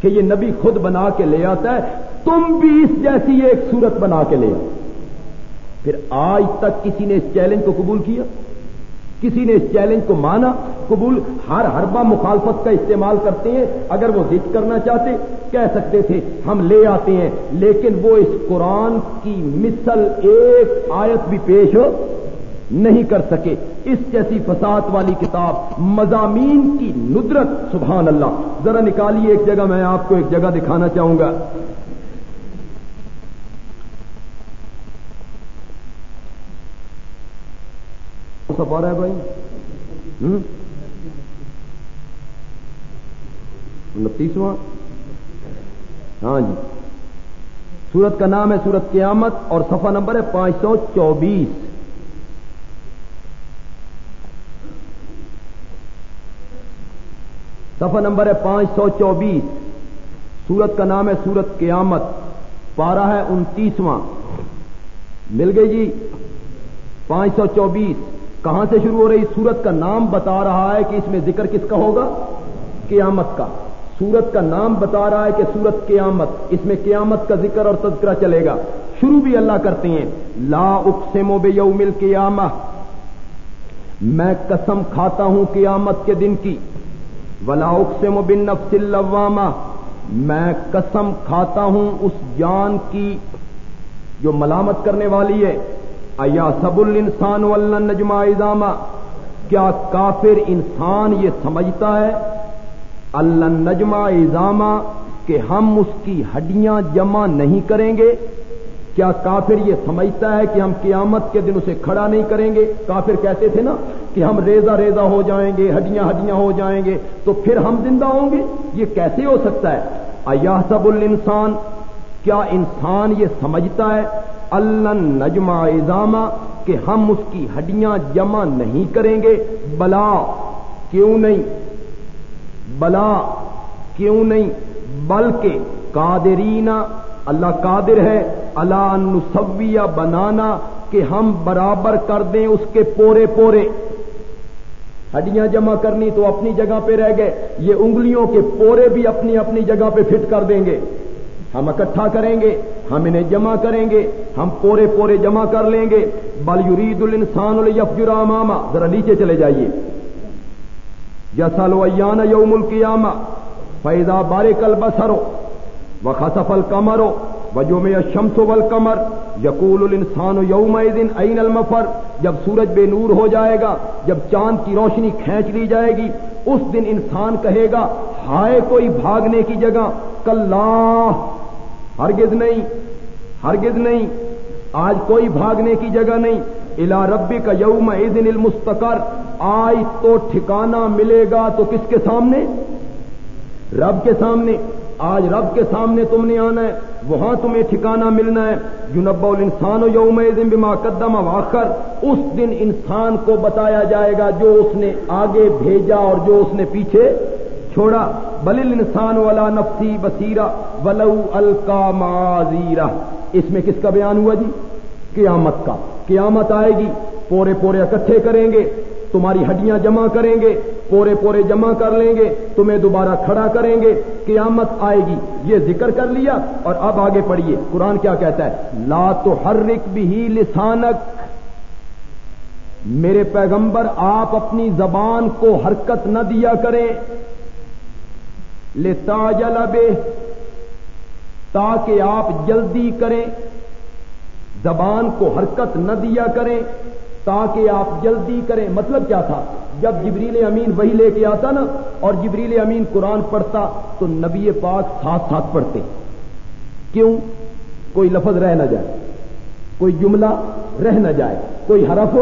کہ یہ نبی خود بنا کے لے آتا ہے، تم بھی اس جیسی ایک صورت بنا کے لے آؤ۔ پھر آج تک کسی نے اس چیلنج کو قبول کیا؟ کسی نے اس چیلنج کو مانا، قبول ہر ہربا مخالفت کا استعمال کرتے ہیں، اگر وہ ضد کرنا چاہتے، کہہ سکتے تھے، ہم لے آتے ہیں، لیکن وہ اس قرآن کی مثل ایک آیت بھی پیش ہو نہیں کر سکے۔ اس جیسی فساد والی کتاب، مضامین کی ندرت، سبحان اللہ۔ ذرا نکالیے ایک جگہ، میں آپ کو ایک جگہ دکھانا چاہوں گا۔ سب ہے بھائی؟ انتیسواں مطلب ہاں جی۔ سورت کا نام ہے سورت قیامت اور صفحہ نمبر ہے پانچ سو چوبیس۔ صفحہ نمبر ہے پانچ سو چوبیس۔ سورت کا نام ہے سورت قیامت۔ پارا ہے انتیسواں۔ مل گئی جی؟ پانچ سو چوبیس۔ کہاں سے شروع ہو رہی سورت کا نام بتا رہا ہے کہ اس میں ذکر کس کا ہوگا؟ قیامت کا۔ سورت کا نام بتا رہا ہے کہ سورت قیامت، اس میں قیامت کا ذکر اور تذکرہ چلے گا۔ شروع بھی اللہ کرتے ہیں۔ لا اقسم بے یوم القیامہ۔ میں قسم کھاتا ہوں قیامت کے دن کی۔ ولا اقسم بن نفس اللوامہ۔ میں قسم کھاتا ہوں اس جان کی جو ملامت کرنے والی ہے۔ ایا سب الانسان ولن نجما اضامہ کیا کافر انسان یہ سمجھتا ہے؟ اللہ نجما اضامہ کہ ہم اس کی ہڈیاں جمع نہیں کریں گے؟ کیا کافر یہ سمجھتا ہے کہ ہم قیامت کے دن اسے کھڑا نہیں کریں گے؟ کافر کہتے تھے نا کہ ہم ریزا ریزا ہو جائیں گے، ہڈیاں ہڈیاں ہو جائیں گے، تو پھر ہم زندہ ہوں گے؟ یہ کیسے ہو سکتا ہے؟ ایا سب الانسان، کیا انسان یہ سمجھتا ہے؟ اللہ نجما اضامہ کہ ہم اس کی ہڈیاں جمع نہیں کریں گے۔ بلا، کیوں نہیں؟ بلا، کیوں نہیں؟ بلکہ قادرینا اللہ قادر ہے اللہ نسویہ بنانا کہ ہم برابر کر دیں اس کے پورے پورے۔ ہڈیاں جمع کرنی تو اپنی جگہ پہ رہ گئے، یہ انگلیوں کے پورے بھی اپنی اپنی جگہ پہ فٹ کر دیں گے۔ ہم اکٹھا کریں گے، ہم انہیں جمع کریں گے، ہم پورے پورے جمع کر لیں گے۔ بل یورید الانسان الفجرا ماما ذرا نیچے چلے جائیے۔ جسل ویان یوم القیامہ۔ فیضا بارے کل بسرو و خصف القمرو وجو میں شمس ول کمر یقول الانسان یوم دن عین المفر؟ جب سورج بے نور ہو جائے گا، جب چاند کی روشنی کھینچ لی جائے گی اس دن انسان کہے گا، ہائے کوئی بھاگنے کی جگہ کل ہرگز نہیں ہرگز نہیں، آج کوئی بھاگنے کی جگہ نہیں الا ربی کا یوم عیدن المستقر، آج تو ٹھکانہ ملے گا تو کس کے سامنے؟ رب کے سامنے۔ آج رب کے سامنے تم نے آنا ہے، وہاں تمہیں ٹھکانہ ملنا ہے۔ جنب الانسان یوم بما قدم واخر اس دن انسان کو بتایا جائے گا جو اس نے آگے بھیجا اور جو اس نے پیچھے چھوڑا۔ بل انسان والا نفسی بصیرہ ولو الکا معذیرہ اس میں کس کا بیان ہوا جی؟ قیامت کا۔ قیامت آئے گی۔ پورے پورے اکٹھے کریں گے۔ تمہاری ہڈیاں جمع کریں گے۔ پورے پورے جمع کر لیں گے، تمہیں دوبارہ کھڑا کریں گے، قیامت آئے گی۔ یہ ذکر کر لیا اور اب آگے پڑھیے۔ قرآن کیا کہتا ہے؟ لا تو ہر رک بھی لسانک۔ میرے پیغمبر، آپ اپنی زبان کو حرکت نہ دیا کریں۔ لے تاجل تاکہ آپ جلدی کریں۔ زبان کو حرکت نہ دیا کریں، تاکہ آپ جلدی کریں۔ مطلب کیا تھا؟ جب جبریل امین وہی لے کے آتا نا اور جبریل امین قرآن پڑھتا تو نبی پاک ساتھ ساتھ پڑھتے کیوں؟ کوئی لفظ رہ نہ جائے، کوئی جملہ رہ نہ جائے، کوئی حرف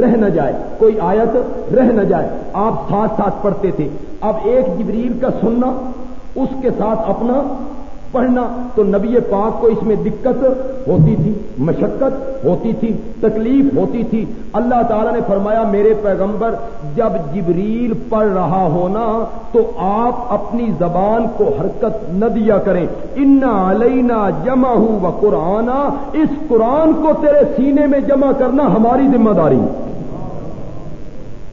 رہ نہ جائے، کوئی آیت رہ نہ جائے، آپ ساتھ ساتھ پڑھتے تھے۔ اب ایک جبریل کا سننا، اس کے ساتھ اپنا پڑھنا تو نبی پاک کو اس میں دقت ہوتی تھی، مشقت ہوتی تھی، تکلیف ہوتی تھی۔ اللہ تعالیٰ نے فرمایا، میرے پیغمبر، جب جبریل پڑھ رہا ہونا تو آپ اپنی زبان کو حرکت نہ دیا کریں۔ ان علینا جمع ہوں و قرآن اس قرآن کو تیرے سینے میں جمع کرنا ہماری ذمہ داری۔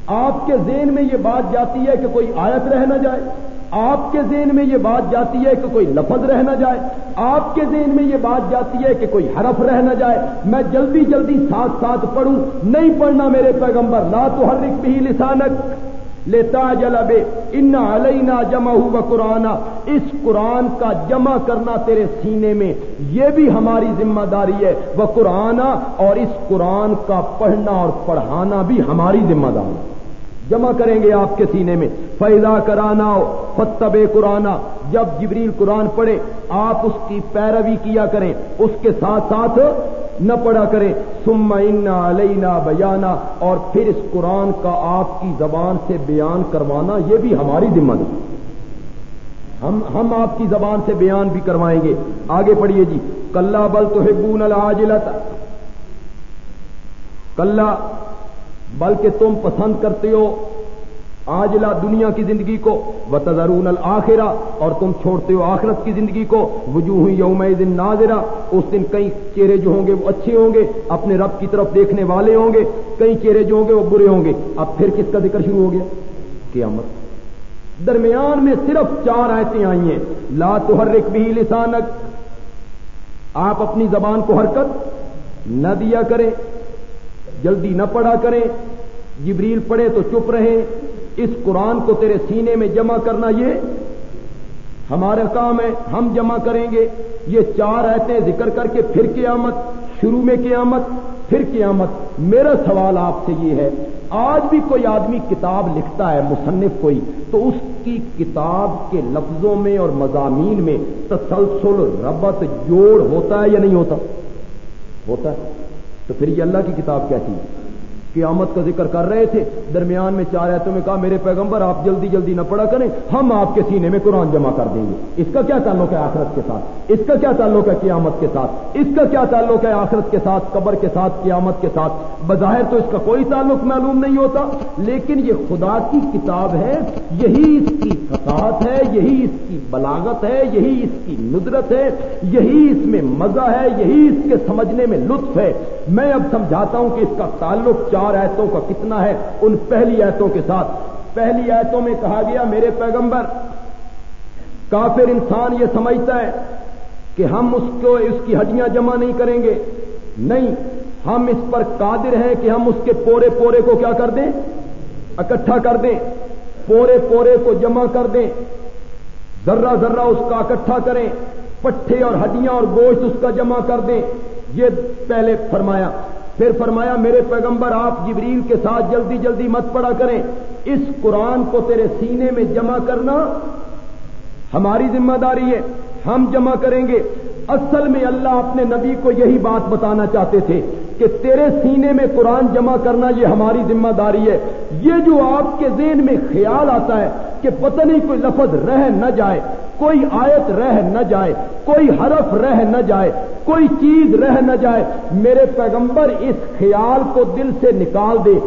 آپ کے ذہن میں یہ بات جاتی ہے کہ کوئی آیت رہ نہ جائے۔ آپ کے ذہن میں یہ بات جاتی ہے کہ کوئی لفظ رہ نہ جائے، آپ کے ذہن میں یہ بات جاتی ہے کہ کوئی حرف رہ نہ جائے۔ میں جلدی جلدی ساتھ ساتھ پڑھوں، نہیں پڑھنا میرے پیغمبر، لا تو ہر بھی لسانک۔ لیتا جلب ان علینا جمع ہوا قرآن اس قرآن کا جمع کرنا تیرے سینے میں، یہ بھی ہماری ذمہ داری ہے۔ وہ قرآن اور اس قرآن کا پڑھنا اور پڑھانا بھی ہماری ذمہ داری ہے۔ جمع کریں گے آپ کے سینے میں۔ فیضا کرانا فتب قرآن جب جبریل قرآن پڑھے، آپ اس کی پیروی کیا کریں، اس کے ساتھ ساتھ نہ پڑھا کریں۔ سم علینا بیانا اور پھر اس قرآن کا آپ کی زبان سے بیان کروانا، یہ بھی ہماری ذمہ داری۔ ہم ہم آپ کی زبان سے بیان بھی کروائیں گے۔ آگے پڑھیے جی۔ کلّا بل تو ہبون العاجلت کلّا بلکہ تم پسند کرتے ہو آجلا دنیا کی زندگی کو و تذرون الآخرہ اور تم چھوڑتے ہو آخرت کی زندگی کو۔ وجوہ یوم دن ناظرہ اس دن کئی چہرے جو ہوں گے وہ اچھے ہوں گے، اپنے رب کی طرف دیکھنے والے ہوں گے۔ کئی چہرے جو ہوں گے وہ برے ہوں گے۔ اب پھر کس کا ذکر شروع ہو گیا؟ قیامت۔ درمیان میں صرف چار آیتیں آئی ہیں۔ لا تو ہر بھی لسانک۔ آپ اپنی زبان کو حرکت نہ دیا کریں۔ جلدی نہ پڑھا کریں۔ جبریل پڑھے تو چپ رہیں اس قرآن کو تیرے سینے میں جمع کرنا یہ ہمارا کام ہے، ہم جمع کریں گے۔ یہ چار ایتے ذکر کر کے پھر قیامت، شروع میں قیامت، پھر قیامت۔ میرا سوال آپ سے یہ ہے، آج بھی کوئی آدمی کتاب لکھتا ہے، مصنف کوئی، تو اس کی کتاب کے لفظوں میں اور مضامین میں تسلسل ربط جوڑ ہوتا ہے یا نہیں ہوتا؟ ہوتا ہے۔ تو پھر یہ اللہ کی کتاب کیا تھی؟ قیامت کا ذکر کر رہے تھے، درمیان میں چار ایتوں میں کہا، میرے پیغمبر، آپ جلدی جلدی نہ پڑا کریں، ہم آپ کے سینے میں قرآن جمع کر دیں گے۔ اس کا کیا تعلق ہے آخرت کے ساتھ؟ اس کا کیا تعلق ہے قیامت کے ساتھ؟ اس کا کیا تعلق ہے آخرت کے ساتھ، قبر کے ساتھ، قیامت کے ساتھ؟ بظاہر تو اس کا کوئی تعلق معلوم نہیں ہوتا، لیکن یہ خدا کی کتاب ہے، یہی اس کی فساحت ہے یہی اس کی بلاغت ہے، یہی اس کی ندرت ہے، یہی اس میں مزہ ہے، یہی اس کے سمجھنے میں لطف ہے۔ میں اب سمجھاتا ہوں کہ اس کا تعلق چار ایتوں کا کتنا ہے۔ ان پہلی ایتوں کے ساتھ۔ پہلی ایتوں میں کہا گیا، میرے پیغمبر، کافر انسان یہ سمجھتا ہے کہ ہم اس کو، اس کی ہڈیاں جمع نہیں کریں گے۔ نہیں، ہم اس پر قادر ہیں کہ ہم اس کے پورے پورے کو کیا کر دیں؟ اکٹھا کر دیں۔ پورے پورے کو جمع کر دیں۔ ذرہ ذرہ اس کا اکٹھا کریں، پٹھے اور ہڈیاں اور گوشت اس کا جمع کر دیں۔ یہ پہلے فرمایا، پھر فرمایا، میرے پیغمبر، آپ جبریل کے ساتھ جلدی جلدی مت پڑا کریں۔ اس قرآن کو تیرے سینے میں جمع کرنا ہماری ذمہ داری ہے۔ ہم جمع کریں گے۔ اصل میں اللہ اپنے نبی کو یہی بات بتانا چاہتے تھے کہ تیرے سینے میں قرآن جمع کرنا یہ ہماری ذمہ داری ہے۔ یہ جو آپ کے ذہن میں خیال آتا ہے کہ پتہ نہیں کوئی لفظ رہ نہ جائے، کوئی آیت رہ نہ جائے، کوئی حرف رہ نہ جائے، کوئی چیز رہ نہ جائے، میرے پیغمبر اس خیال کو دل سے نکال دے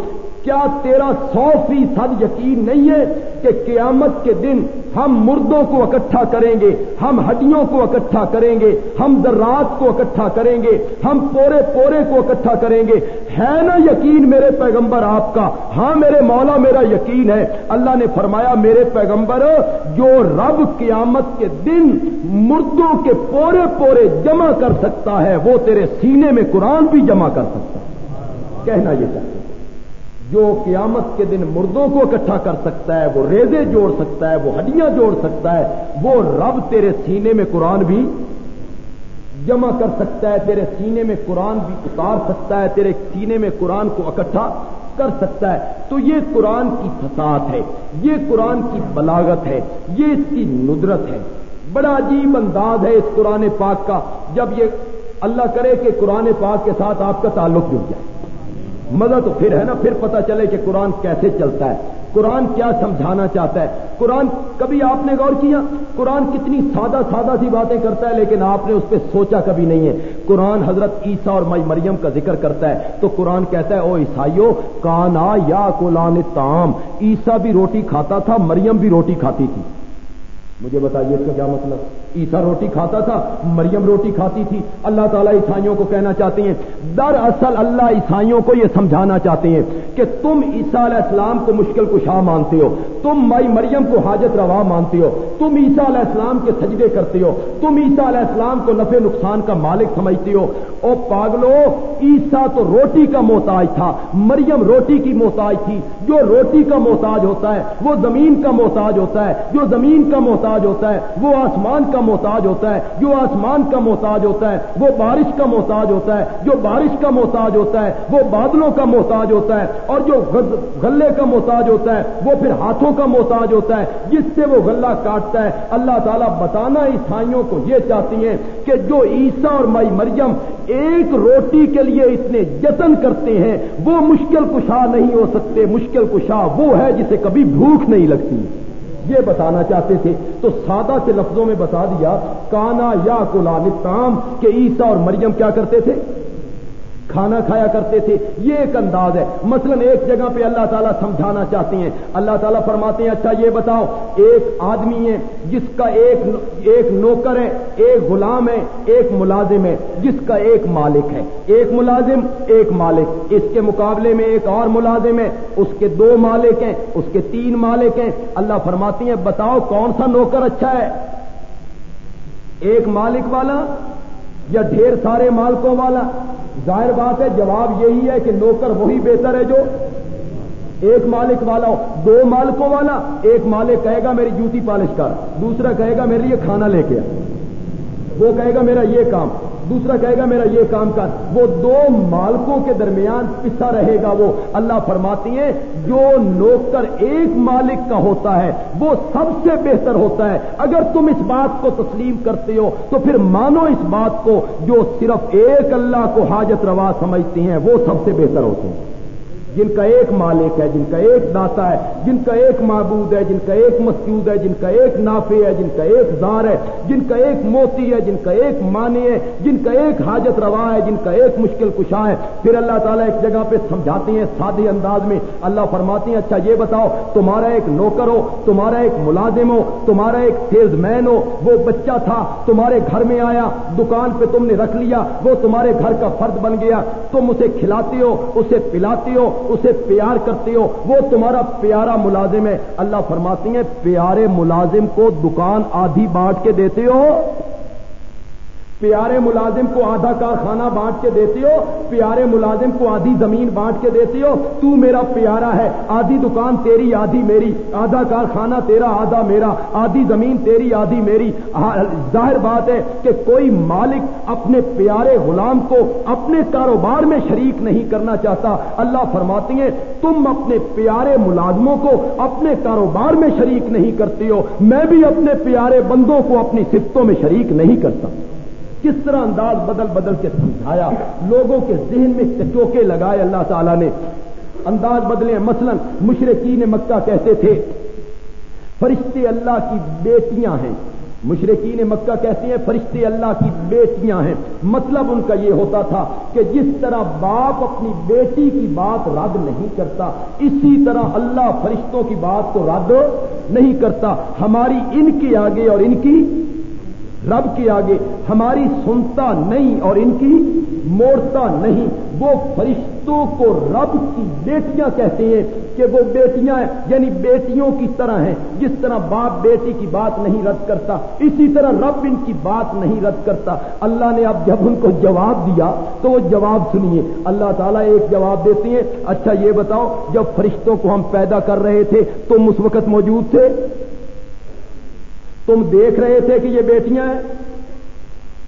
کیا تیرا سو فیصد یقین نہیں ہے کہ قیامت کے دن ہم مردوں کو اکٹھا کریں گے، ہم ہڈیوں کو اکٹھا کریں گے، ہم ذرات کو اکٹھا کریں گے، ہم پورے پورے کو اکٹھا کریں گے۔ ہے نا یقین میرے پیغمبر آپ کا؟ ہاں میرے مولا، میرا یقین ہے۔ اللہ نے فرمایا، میرے پیغمبر، جو رب قیامت کے دن مردوں کے پورے پورے جمع کر سکتا ہے، وہ تیرے سینے میں قرآن بھی جمع کر سکتا ہے۔ کہنا یہ چاہیے جو قیامت کے دن مردوں کو اکٹھا کر سکتا ہے، وہ ریزے جوڑ سکتا ہے، وہ ہڈیاں جوڑ سکتا ہے، وہ رب تیرے سینے میں قرآن بھی جمع کر سکتا ہے، تیرے سینے میں قرآن بھی اتار سکتا ہے، تیرے سینے میں قرآن کو اکٹھا کر سکتا ہے۔ تو یہ قرآن کی فساد ہے، یہ قرآن کی بلاغت ہے، یہ اس کی ندرت ہے۔ بڑا عجیب انداز ہے اس قرآن پاک کا، جب یہ اللہ کرے کہ قرآن پاک کے ساتھ آپ کا تعلق جڑ جائے۔ مزہ تو پھر ہے نا، پھر پتا چلے کہ قرآن کیسے چلتا ہے۔ قرآن کیا سمجھانا چاہتا ہے۔ قرآن کبھی آپ نے غور کیا؟ قرآن کتنی سادہ سادہ سی باتیں کرتا ہے لیکن آپ نے اس پہ سوچا کبھی نہیں ہے۔ قرآن حضرت عیسیٰ اور مئی مریم کا ذکر کرتا ہے۔ تو قرآن کہتا ہے، او عیسائیو، کانا یا قلان تام عیسیٰ بھی روٹی کھاتا تھا، مریم بھی روٹی کھاتی تھی۔ مجھے بتائیے اس کا کیا مطلب؟ عیسا روٹی کھاتا تھا، مریم روٹی کھاتی تھی۔ اللہ تعالیٰ عیسائیوں کو کہنا چاہتے ہیں، دراصل اللہ عیسائیوں کو یہ سمجھانا چاہتے ہیں کہ تم عیسیٰ علیہ السلام کو مشکل کشا مانتے ہو، تم مائی مریم کو حاجت روا مانتے ہو، تم عیسیٰ علیہ السلام کے سجدے کرتے ہو، تم عیسیٰ علیہ السلام کو نفع نقصان کا مالک سمجھتے ہو۔ او پاگلو، عیسیٰ تو روٹی کا محتاج تھا، مریم روٹی کی محتاج تھی۔ جو روٹی کا محتاج ہوتا ہے، وہ زمین کا محتاج ہوتا ہے۔ جو زمین کا محتاج محتاج ہوتا ہے، وہ آسمان کا محتاج ہوتا ہے، جو آسمان کا محتاج ہوتا ہے، وہ بارش کا محتاج ہوتا ہے، جو بارش کا محتاج ہوتا ہے، وہ بادلوں کا محتاج ہوتا ہے، اور جو غلے کا محتاج ہوتا ہے، وہ پھر ہاتھوں کا محتاج ہوتا ہے، جس سے وہ غلہ کاٹتا ہے۔ اللہ تعالیٰ بتانا عیسائیوں کو یہ چاہتی ہیں کہ جو عیسا اور مائی مریم ایک روٹی کے لیے اتنے جتن کرتے ہیں، وہ مشکل کشا نہیں ہو سکتے، مشکل کشا وہ ہے جسے کبھی بھوک نہیں لگتی۔ یہ بتانا چاہتے تھے، تو سادہ سے لفظوں میں بتا دیا، کانا یا کلانتام کہ عیسا اور مریم کیا کرتے تھے؟ کھانا کھایا کرتے تھے، یہ ایک انداز ہے۔ مثلا ایک جگہ پہ اللہ تعالیٰ سمجھانا چاہتے ہیں۔ اللہ تعالیٰ فرماتے ہیں اچھا یہ بتاؤ، ایک آدمی ہے جس کا ایک ایک نوکر ہے، ایک غلام ہے، ایک ملازم ہے، جس کا ایک مالک ہے۔ ایک ملازم، ایک مالک۔ اس کے مقابلے میں ایک اور ملازم ہے، اس کے دو مالک ہیں، اس کے تین مالک ہیں۔ اللہ فرماتی ہیں، بتاؤ کون سا نوکر اچھا ہے؟ ایک مالک والا یا ڈھیر سارے مالکوں والا؟ ظاہر بات ہے، جواب یہی ہے کہ نوکر وہی بہتر ہے جو ایک مالک والا ہو۔ دو مالکوں والا، ایک مالک کہے گا میری جوتی پالش کر، دوسرا کہے گا میرے لیے کھانا لے کے وہ کہے گا میرا یہ کام۔ دوسرا کہے گا میرا یہ کام کر۔ وہ دو مالکوں کے درمیان پسا رہے گا وہ۔ اللہ فرماتی ہیں، جو نوکر ایک مالک کا ہوتا ہے، وہ سب سے بہتر ہوتا ہے۔ اگر تم اس بات کو تسلیم کرتے ہو، تو پھر مانو اس بات کو جو صرف ایک اللہ کو حاجت روا سمجھتی ہیں، وہ سب سے بہتر ہوتے ہیں۔ جن کا ایک مالک ہے جن کا ایک داتا ہے جن کا ایک معبود ہے جن کا ایک مسجود ہے جن کا ایک نافع ہے جن کا ایک زار ہے جن کا ایک موتی ہے جن کا ایک مانی ہے جن کا ایک حاجت روا ہے جن کا ایک مشکل کشا ہے پھر اللہ تعالیٰ ایک جگہ پہ سمجھاتے ہیں سادے انداز میں اللہ فرماتے ہیں اچھا یہ بتاؤ تمہارا ایک نوکر ہو تمہارا ایک ملازم ہو تمہارا ایک سیلز مین ہو وہ بچہ تھا تمہارے گھر میں آیا دکان پہ تم نے رکھ لیا وہ تمہارے گھر کا فرد بن گیا تم اسے کھلاتے ہو اسے پلاتے ہو اسے پیار کرتے ہو، وہ تمہارا پیارا ملازم ہے۔ اللہ فرماتی ہیں، پیارے ملازم کو دکان آدھی بانٹ کے دیتے ہو۔ پیارے ملازم کو آدھا کارخانہ بانٹ کے دیتے ہو، پیارے ملازم کو آدھی زمین بانٹ کے دیتے ہو، تو میرا پیارا ہے، آدھی دکان تیری، آدھی میری، آدھا کارخانہ تیرا، آدھا میرا، آدھی زمین تیری، آدھی میری۔ ظاہر بات ہے کہ کوئی مالک اپنے پیارے غلام کو اپنے کاروبار میں شریک نہیں کرنا چاہتا۔ اللہ فرماتی ہیں، تم اپنے پیارے ملازموں کو اپنے کاروبار میں شریک نہیں کرتے ہو، میں بھی اپنے پیارے بندوں کو اپنی صفتوں میں شریک نہیں کرتا۔ کس طرح انداز بدل بدل کے سمجھایا، لوگوں کے ذہن میں چوکے لگائے اللہ تعالیٰ نے۔ انداز بدلے، مثلا مشرقین مکہ کہتے تھے، فرشتے اللہ کی بیٹیاں ہیں۔ مشرقین مکہ کہتے ہیں، فرشتے اللہ کی بیٹیاں ہیں۔ مطلب ان کا یہ ہوتا تھا کہ جس طرح باپ اپنی بیٹی کی بات رد نہیں کرتا، اسی طرح اللہ فرشتوں کی بات کو رد نہیں کرتا۔ ہماری ان کے آگے اور ان کی رب کے آگے ہماری سنتا نہیں اور ان کی موڑتا نہیں۔ وہ فرشتوں کو رب کی بیٹیاں کہتے ہیں کہ وہ بیٹیاں یعنی بیٹیوں کی طرح ہیں۔ جس طرح باپ بیٹی کی بات نہیں رد کرتا، اسی طرح رب ان کی بات نہیں رد کرتا۔ اللہ نے اب جب ان کو جواب دیا تو وہ جواب سنیے۔ اللہ تعالیٰ ایک جواب دیتے ہیں۔ اچھا یہ بتاؤ، جب فرشتوں کو ہم پیدا کر رہے تھے تم اس وقت موجود تھے؟ تم دیکھ رہے تھے کہ یہ بیٹیاں ہیں؟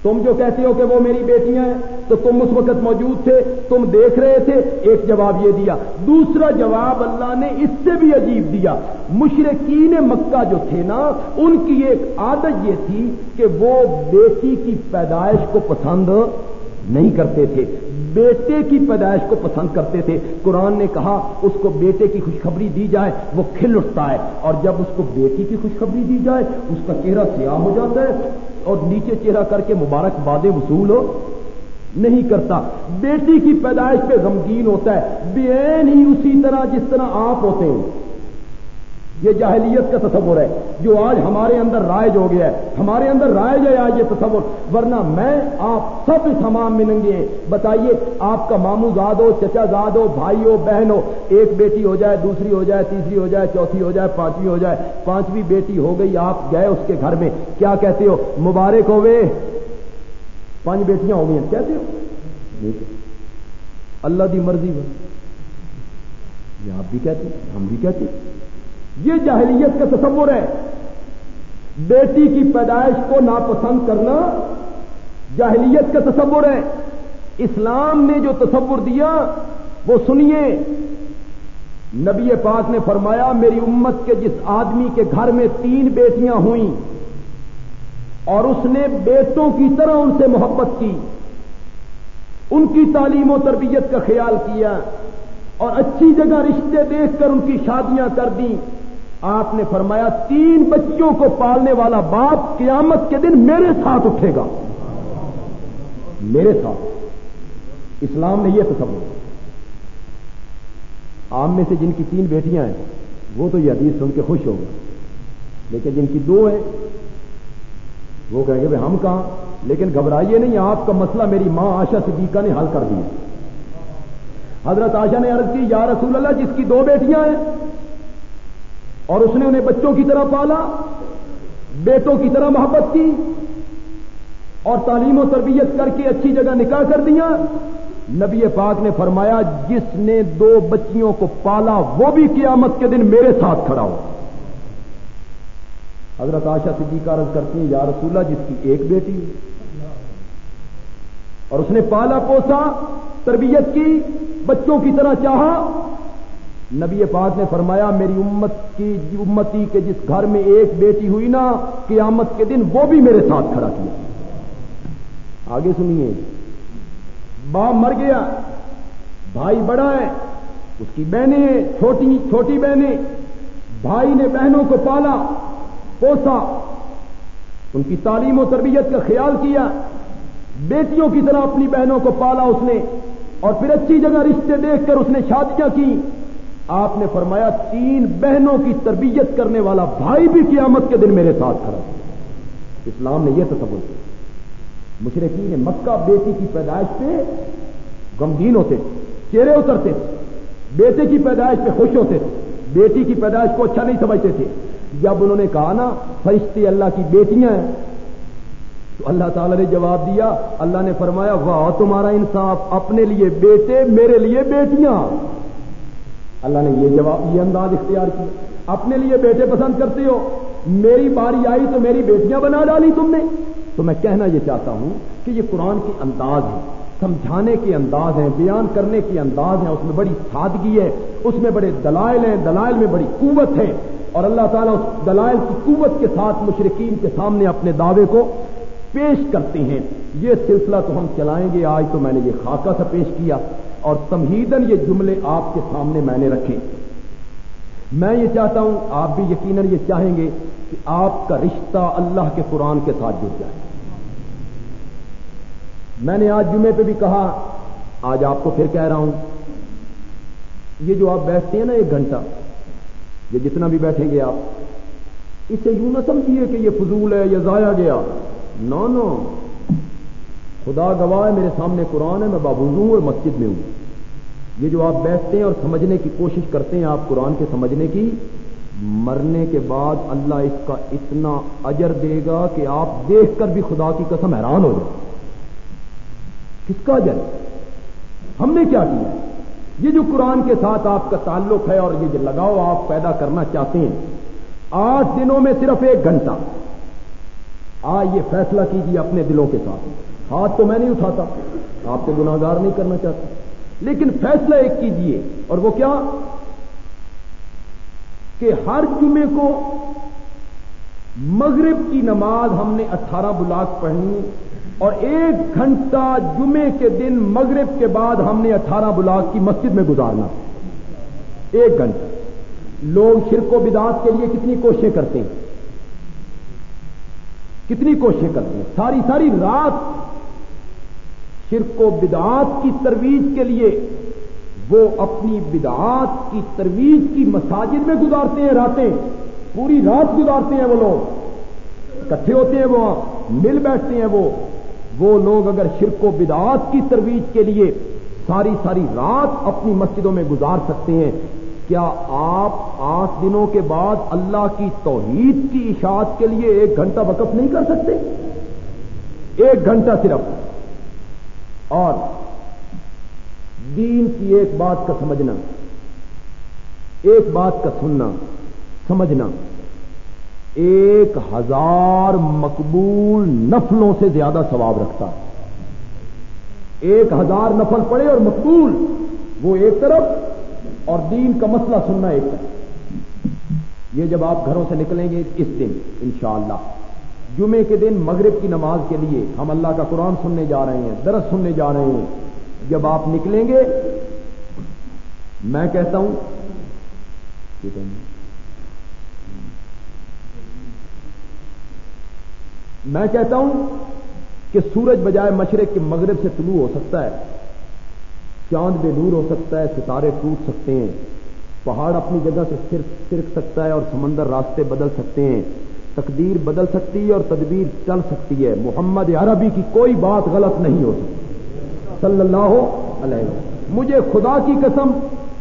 تم جو کہتے ہو کہ وہ میری بیٹیاں ہیں، تو تم اس وقت موجود تھے، تم دیکھ رہے تھے، ایک جواب یہ دیا، دوسرا جواب اللہ نے اس سے بھی عجیب دیا مشرقین مکہ جو تھے نا، ان کی ایک عادت یہ تھی کہ وہ بیٹی کی پیدائش کو پسند نہیں کرتے تھے۔ بیٹے کی پیدائش کو پسند کرتے تھے۔ قرآن نے کہا، اس کو بیٹے کی خوشخبری دی جائے، وہ کھل اٹھتا ہے۔ اور جب اس کو بیٹی کی خوشخبری دی جائے، اس کا چہرہ سیاہ ہو جاتا ہے۔ اور نیچے چہرہ کر کے مبارک بادیں وصول ہو۔ نہیں کرتا۔ بیٹی کی پیدائش پہ غمگین ہوتا ہے۔ بے ہی اسی طرح جس طرح آپ ہوتے ہیں۔ یہ جاہلیت کا تصور ہے جو آج ہمارے اندر رائج ہو گیا ہے۔ ہمارے اندر رائج ہے آج یہ تصور۔ ورنہ میں آپ سب اس حمام ملیں گے بتائیے، آپ کا مامو زاد ہو چچا زاد ہو بھائی ہو بہن ہو ایک بیٹی ہو جائے، دوسری ہو جائے، تیسری ہو جائے، چوتھی ہو جائے، پانچویں ہو جائے، پانچویں بیٹی ہو گئی، آپ گئے اس کے گھر میں۔ کیا کہتے ہو؟ مبارک ہو گئے پانچ بیٹیاں ہو گئی کہتے ہو؟ اللہ دی مرضی یہ آپ بھی کہتے ہم بھی کہتے یہ جاہلیت کا تصور ہے۔ بیٹی کی پیدائش کو ناپسند کرنا جاہلیت کا تصور ہے۔ اسلام نے جو تصور دیا، وہ سنیے۔ نبی پاک نے فرمایا، میری امت کے جس آدمی کے گھر میں تین بیٹیاں ہوئیں اور اس نے بیٹوں کی طرح ان سے محبت کی، ان کی تعلیم و تربیت کا خیال کیا اور اچھی جگہ رشتے دیکھ کر ان کی شادیاں کر دیں۔ آپ نے فرمایا تین بچوں کو پالنے والا باپ قیامت کے دن میرے ساتھ اٹھے گا۔ میرے ساتھ۔ اسلام نے یہ تصور۔ عام میں سے جن کی تین بیٹیاں ہیں، وہ تو یہ حدیث سن کے خوش ہوگا لیکن جن کی دو ہیں، وہ کہیں گے بھائی ہم کہاں؟ لیکن گھبرائیے نہیں، آپ کا مسئلہ میری ماں آشا صدیقہ نے حل کر دیا۔ حضرت آشا نے عرض کی، یا رسول اللہ، جس کی دو بیٹیاں ہیں اور اس نے انہیں بچوں کی طرح پالا، بیٹوں کی طرح محبت کی اور تعلیم و تربیت کر کے اچھی جگہ نکاح کر دیا۔ نبی پاک نے فرمایا، جس نے دو بچیوں کو پالا، وہ بھی قیامت کے دن میرے ساتھ کھڑا ہو۔ حضرت آشا صدیقہ عرض کرتی ہیں، یا رسول اللہ، جس کی ایک بیٹی۔ اور اس نے پالا، پوسا، تربیت کی، بچوں کی طرح چاہا۔ نبی پاک نے فرمایا، میری امت کی، امتی کے جس گھر میں ایک بیٹی ہوئی نا، قیامت کے دن وہ بھی میرے ساتھ کھڑا کیا۔ آگے سنیے۔ باپ مر گیا، بھائی بڑا ہے، اس کی بہنیں چھوٹی چھوٹی بہنیں۔ بھائی نے بہنوں کو پالا، پوسا۔ ان کی تعلیم و تربیت کا خیال کیا۔ بیٹیوں کی طرح اپنی بہنوں کو پالا اس نے، اور پھر اچھی جگہ رشتے دیکھ کر اس نے شادیاں کی آپ نے فرمایا تین بہنوں کی تربیت کرنے والا بھائی بھی قیامت کے دن میرے ساتھ کھڑا اسلام نے یہ تصور کیا۔ مشرقی نے مکہ بیٹی کی پیدائش پہ غمگین ہوتے تھے، چہرے اترتے تھے۔ بیٹے کی پیدائش پہ خوش ہوتے تھے۔ بیٹی کی پیدائش کو اچھا نہیں سمجھتے تھے۔ جب انہوں نے کہا نا، فرشتے اللہ کی بیٹیاں ہیں۔ تو اللہ تعالیٰ نے جواب دیا، اللہ نے فرمایا، واہ، تمہارا انصاف اپنے لیے بیٹے، میرے لیے بیٹیاں۔ اللہ نے یہ جواب یہ انداز اختیار کیا۔ اپنے لیے بیٹے پسند کرتے ہو، میری باری آئی تو میری بیٹیاں بنا ڈالی تم نے۔ تو میں کہنا یہ چاہتا ہوں کہ یہ قرآن کی انداز ہے سمجھانے کے انداز ہیں، بیان کرنے کے انداز ہیں۔ اس میں بڑی سادگی ہے، اس میں بڑے دلائل ہیں، دلائل میں بڑی قوت ہے۔ اور اللہ تعالیٰ اس دلائل کی قوت کے ساتھ مشرقین کے سامنے اپنے دعوے کو پیش کرتے ہیں۔ یہ سلسلہ تو ہم چلائیں گے، آج تو میں نے یہ خاکہ سا پیش کیا۔ اور تمہیدن یہ جملے آپ کے سامنے میں نے رکھے۔ میں یہ چاہتا ہوں، آپ بھی یقیناً یہ چاہیں گے کہ آپ کا رشتہ اللہ کے قرآن کے ساتھ جڑ جائے۔ میں نے آج جمعے پہ بھی کہا، آج آپ کو پھر کہہ رہا ہوں، یہ جو آپ بیٹھتے ہیں نا ایک گھنٹہ، یہ جتنا بھی بیٹھیں گے آپ، اسے یوں نہ سمجھیے کہ یہ فضول ہے یا ضائع گیا۔ نو نو۔ خدا گواہ ہے، میرے سامنے قرآن ہے، میں بابوزوں ہوں اور مسجد میں ہوں۔ یہ جو آپ بیٹھتے ہیں اور سمجھنے کی کوشش کرتے ہیں آپ قرآن کے سمجھنے کی، مرنے کے بعد اللہ اس کا اتنا اجر دے گا کہ آپ دیکھ کر بھی خدا کی قسم حیران ہو جائے کس کا اجر؟ ہم نے کیا کیا؟ یہ جو قرآن کے ساتھ آپ کا تعلق ہے اور یہ جو لگاؤ آپ پیدا کرنا چاہتے ہیں، آٹھ دنوں میں صرف ایک گھنٹہ۔ آج یہ فیصلہ کیجیے اپنے دلوں کے ساتھ۔ ہاتھ تو میں نہیں اٹھاتا۔ آپ کو گناگار نہیں کرنا چاہتا۔ لیکن فیصلہ ایک کیجیے۔ اور وہ کیا؟ کہ ہر جمعے کو مغرب کی نماز ہم نے اٹھارہ بلاک پڑھنی اور ایک گھنٹہ جمعے کے دن مغرب کے بعد ہم نے اٹھارہ بلاک کی مسجد میں گزارنا۔ ایک گھنٹہ۔ لوگ شرک و بداس کے لیے کتنی کوششیں کرتے ہیں۔ کتنی کوششیں کرتے ہیں۔ ساری ساری رات شرک و بدعات کی ترویج کے لیے وہ اپنی بدعات کی ترویج کی مساجد میں گزارتے ہیں، راتیں، پوری رات گزارتے ہیں وہ لوگ۔ اکٹھے ہوتے ہیں وہ، مل بیٹھتے ہیں وہ۔ وہ لوگ اگر شرک و بدعات کی ترویج کے لیے ساری ساری رات اپنی مسجدوں میں گزار سکتے ہیں، کیا آپ آٹھ دنوں کے بعد اللہ کی توحید کی اشاعت کے لیے ایک گھنٹہ وقف نہیں کر سکتے؟ ایک گھنٹہ صرف۔ اور دین کی ایک بات کا سمجھنا، ایک بات کا سننا، سمجھنا، ایک ہزار مقبول نفلوں سے زیادہ ثواب رکھتا۔ ہے ایک ہزار نفل پڑے اور مقبول، وہ ایک طرف اور دین کا مسئلہ سننا ایک طرف۔ یہ جب آپ گھروں سے نکلیں گے اس دن، انشاءاللہ۔ جمعے کے دن مغرب کی نماز کے لیے ہم اللہ کا قرآن سننے جا رہے ہیں، درس سننے جا رہے ہیں۔ جب آپ نکلیں گے، میں کہتا ہوں، میں کہتا ہوں کہ سورج بجائے مشرق کے مغرب سے طلوع ہو سکتا ہے، چاند بے دور ہو سکتا ہے، ستارے ٹوٹ سکتے ہیں، پہاڑ اپنی جگہ سے سرک سکتا ہے اور سمندر راستے بدل سکتے ہیں۔ تقدیر بدل سکتی ہے اور تدبیر چل سکتی ہے۔ محمد عربی کی کوئی بات غلط نہیں ہو سکتی صلی اللہ علیہ وسلم۔ مجھے خدا کی قسم،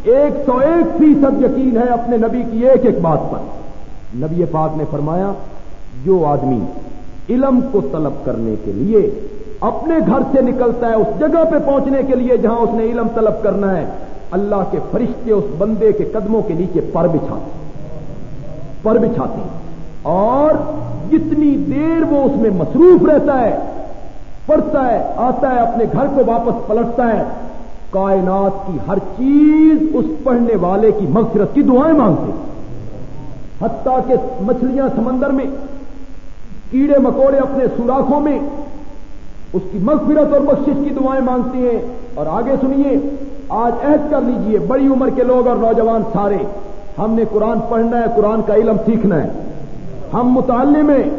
ایک سو ایک فیصد یقین ہے اپنے نبی کی ایک ایک بات پر۔ نبی پاک نے فرمایا، جو آدمی علم کو طلب کرنے کے لیے اپنے گھر سے نکلتا ہے، اس جگہ پہ پہنچنے کے لیے جہاں اس نے علم طلب کرنا ہے، اللہ کے فرشتے اس بندے کے قدموں کے نیچے پر بچھاتے پر بچھاتے ہیں۔ اور جتنی دیر وہ اس میں مصروف رہتا ہے، پڑھتا ہے، آتا ہے، اپنے گھر کو واپس پلٹتا ہے، کائنات کی ہر چیز اس پڑھنے والے کی مغفرت کی دعائیں مانگتے حتیٰ کہ مچھلیاں سمندر میں، کیڑے مکوڑے اپنے سوراخوں میں، اس کی مغفرت اور بخشش کی دعائیں مانگتے ہیں۔ اور آگے سنیے، آج عہد کر لیجیے، بڑی عمر کے لوگ اور نوجوان سارے، ہم نے قرآن پڑھنا ہے، قرآن کا علم سیکھنا ہے۔ ہم متعلم ہیں،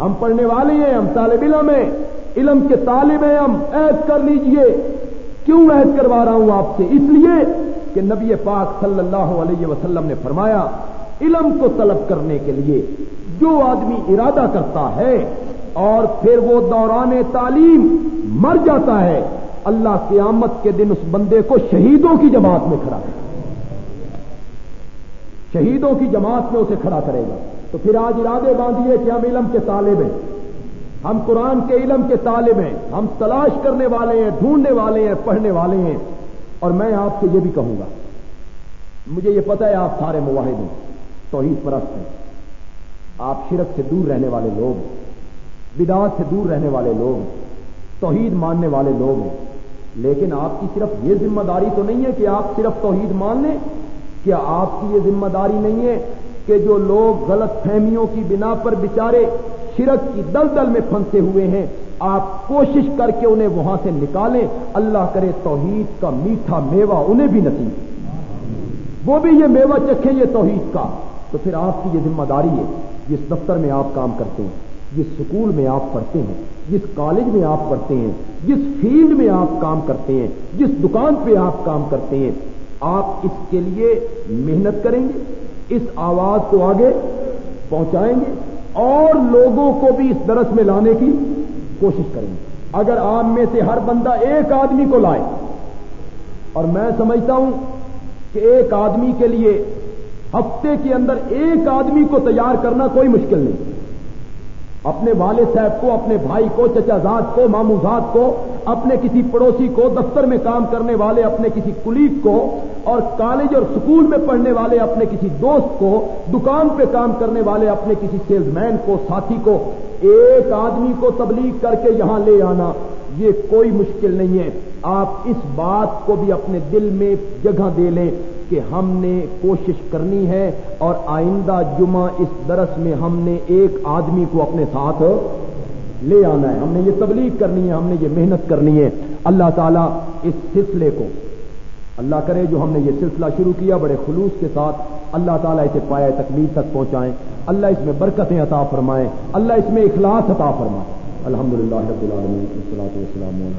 ہم پڑھنے والے ہیں، ہم طالب علم ہیں، علم کے طالب ہیں، ہم عہد کر لیجیے۔ کیوں عہد کروا رہا ہوں آپ سے؟ اس لیے کہ نبی پاک صلی اللہ علیہ وسلم نے فرمایا، علم کو طلب کرنے کے لیے جو آدمی ارادہ کرتا ہے اور پھر وہ دوران تعلیم مر جاتا ہے، اللہ قیامت کے دن اس بندے کو شہیدوں کی جماعت میں کھڑا کرے شہیدوں کی جماعت میں اسے کھڑا کرے گا۔ تو پھر آج ارادے باندھیے کہ ہم علم کے طالب ہیں۔ ہم قرآن کے علم کے طالب ہیں۔ ہم تلاش کرنے والے ہیں، ڈھونڈنے والے ہیں، پڑھنے والے ہیں۔ اور میں آپ سے یہ بھی کہوں گا، مجھے یہ پتا ہے آپ سارے مواحد ہیں، توحید پرست ہیں۔ آپ شرک سے دور رہنے والے لوگ ہیں، بدعات سے دور رہنے والے لوگ ہیں، توحید ماننے والے لوگ ہیں۔ لیکن آپ کی صرف یہ ذمہ داری تو نہیں ہے کہ آپ صرف توحید مان لیں، کیا آپ کی یہ ذمہ داری نہیں ہے کہ جو لوگ غلط فہمیوں کی بنا پر بچارے شرک کی دل دل میں پھنسے ہوئے ہیں، آپ کوشش کر کے انہیں وہاں سے نکالیں۔ اللہ کرے توحید کا میٹھا میوہ انہیں بھی نصیب۔ وہ بھی یہ میوہ چکھیں یہ توحید کا۔ تو پھر آپ کی یہ ذمہ داری ہے، جس دفتر میں آپ کام کرتے ہیں، جس سکول میں آپ پڑھتے ہیں، جس کالج میں آپ پڑھتے ہیں، جس فیلڈ میں آپ کام کرتے ہیں، جس دکان پہ آپ کام کرتے ہیں۔ آپ اس کے لیے محنت کریں گے۔ اس آواز کو آگے پہنچائیں گے اور لوگوں کو بھی اس درس میں لانے کی کوشش کریں گے۔ اگر آپ میں سے ہر بندہ ایک آدمی کو لائے، اور میں سمجھتا ہوں کہ ایک آدمی کے لیے ہفتے کے اندر ایک آدمی کو تیار کرنا کوئی مشکل نہیں۔ اپنے والد صاحب کو، اپنے بھائی کو، چچا زاد کو مامو زاد کو اپنے کسی پڑوسی کو، دفتر میں کام کرنے والے اپنے کسی کلیگ کو، اور کالج اور سکول میں پڑھنے والے اپنے کسی دوست کو، دکان پہ کام کرنے والے اپنے کسی سیلز مین کو، ساتھی کو، ایک آدمی کو تبلیغ کر کے یہاں لے آنا، یہ کوئی مشکل نہیں ہے۔ آپ اس بات کو بھی اپنے دل میں جگہ دے لیں کہ ہم نے کوشش کرنی ہے اور آئندہ جمعہ اس درس میں ہم نے ایک آدمی کو اپنے ساتھ لے آنا ہے۔ ہم نے یہ تبلیغ کرنی ہے، ہم نے یہ محنت کرنی ہے۔ اللہ تعالیٰ اس سلسلے کو، اللہ کرے جو ہم نے یہ سلسلہ شروع کیا بڑے خلوص کے ساتھ، اللہ تعالیٰ اسے پایا تکمیل تک پہنچائیں۔ اللہ اس میں برکتیں عطا فرمائیں۔ اللہ اس میں اخلاص عطا فرمائیں۔ الحمد للہ رب العالمین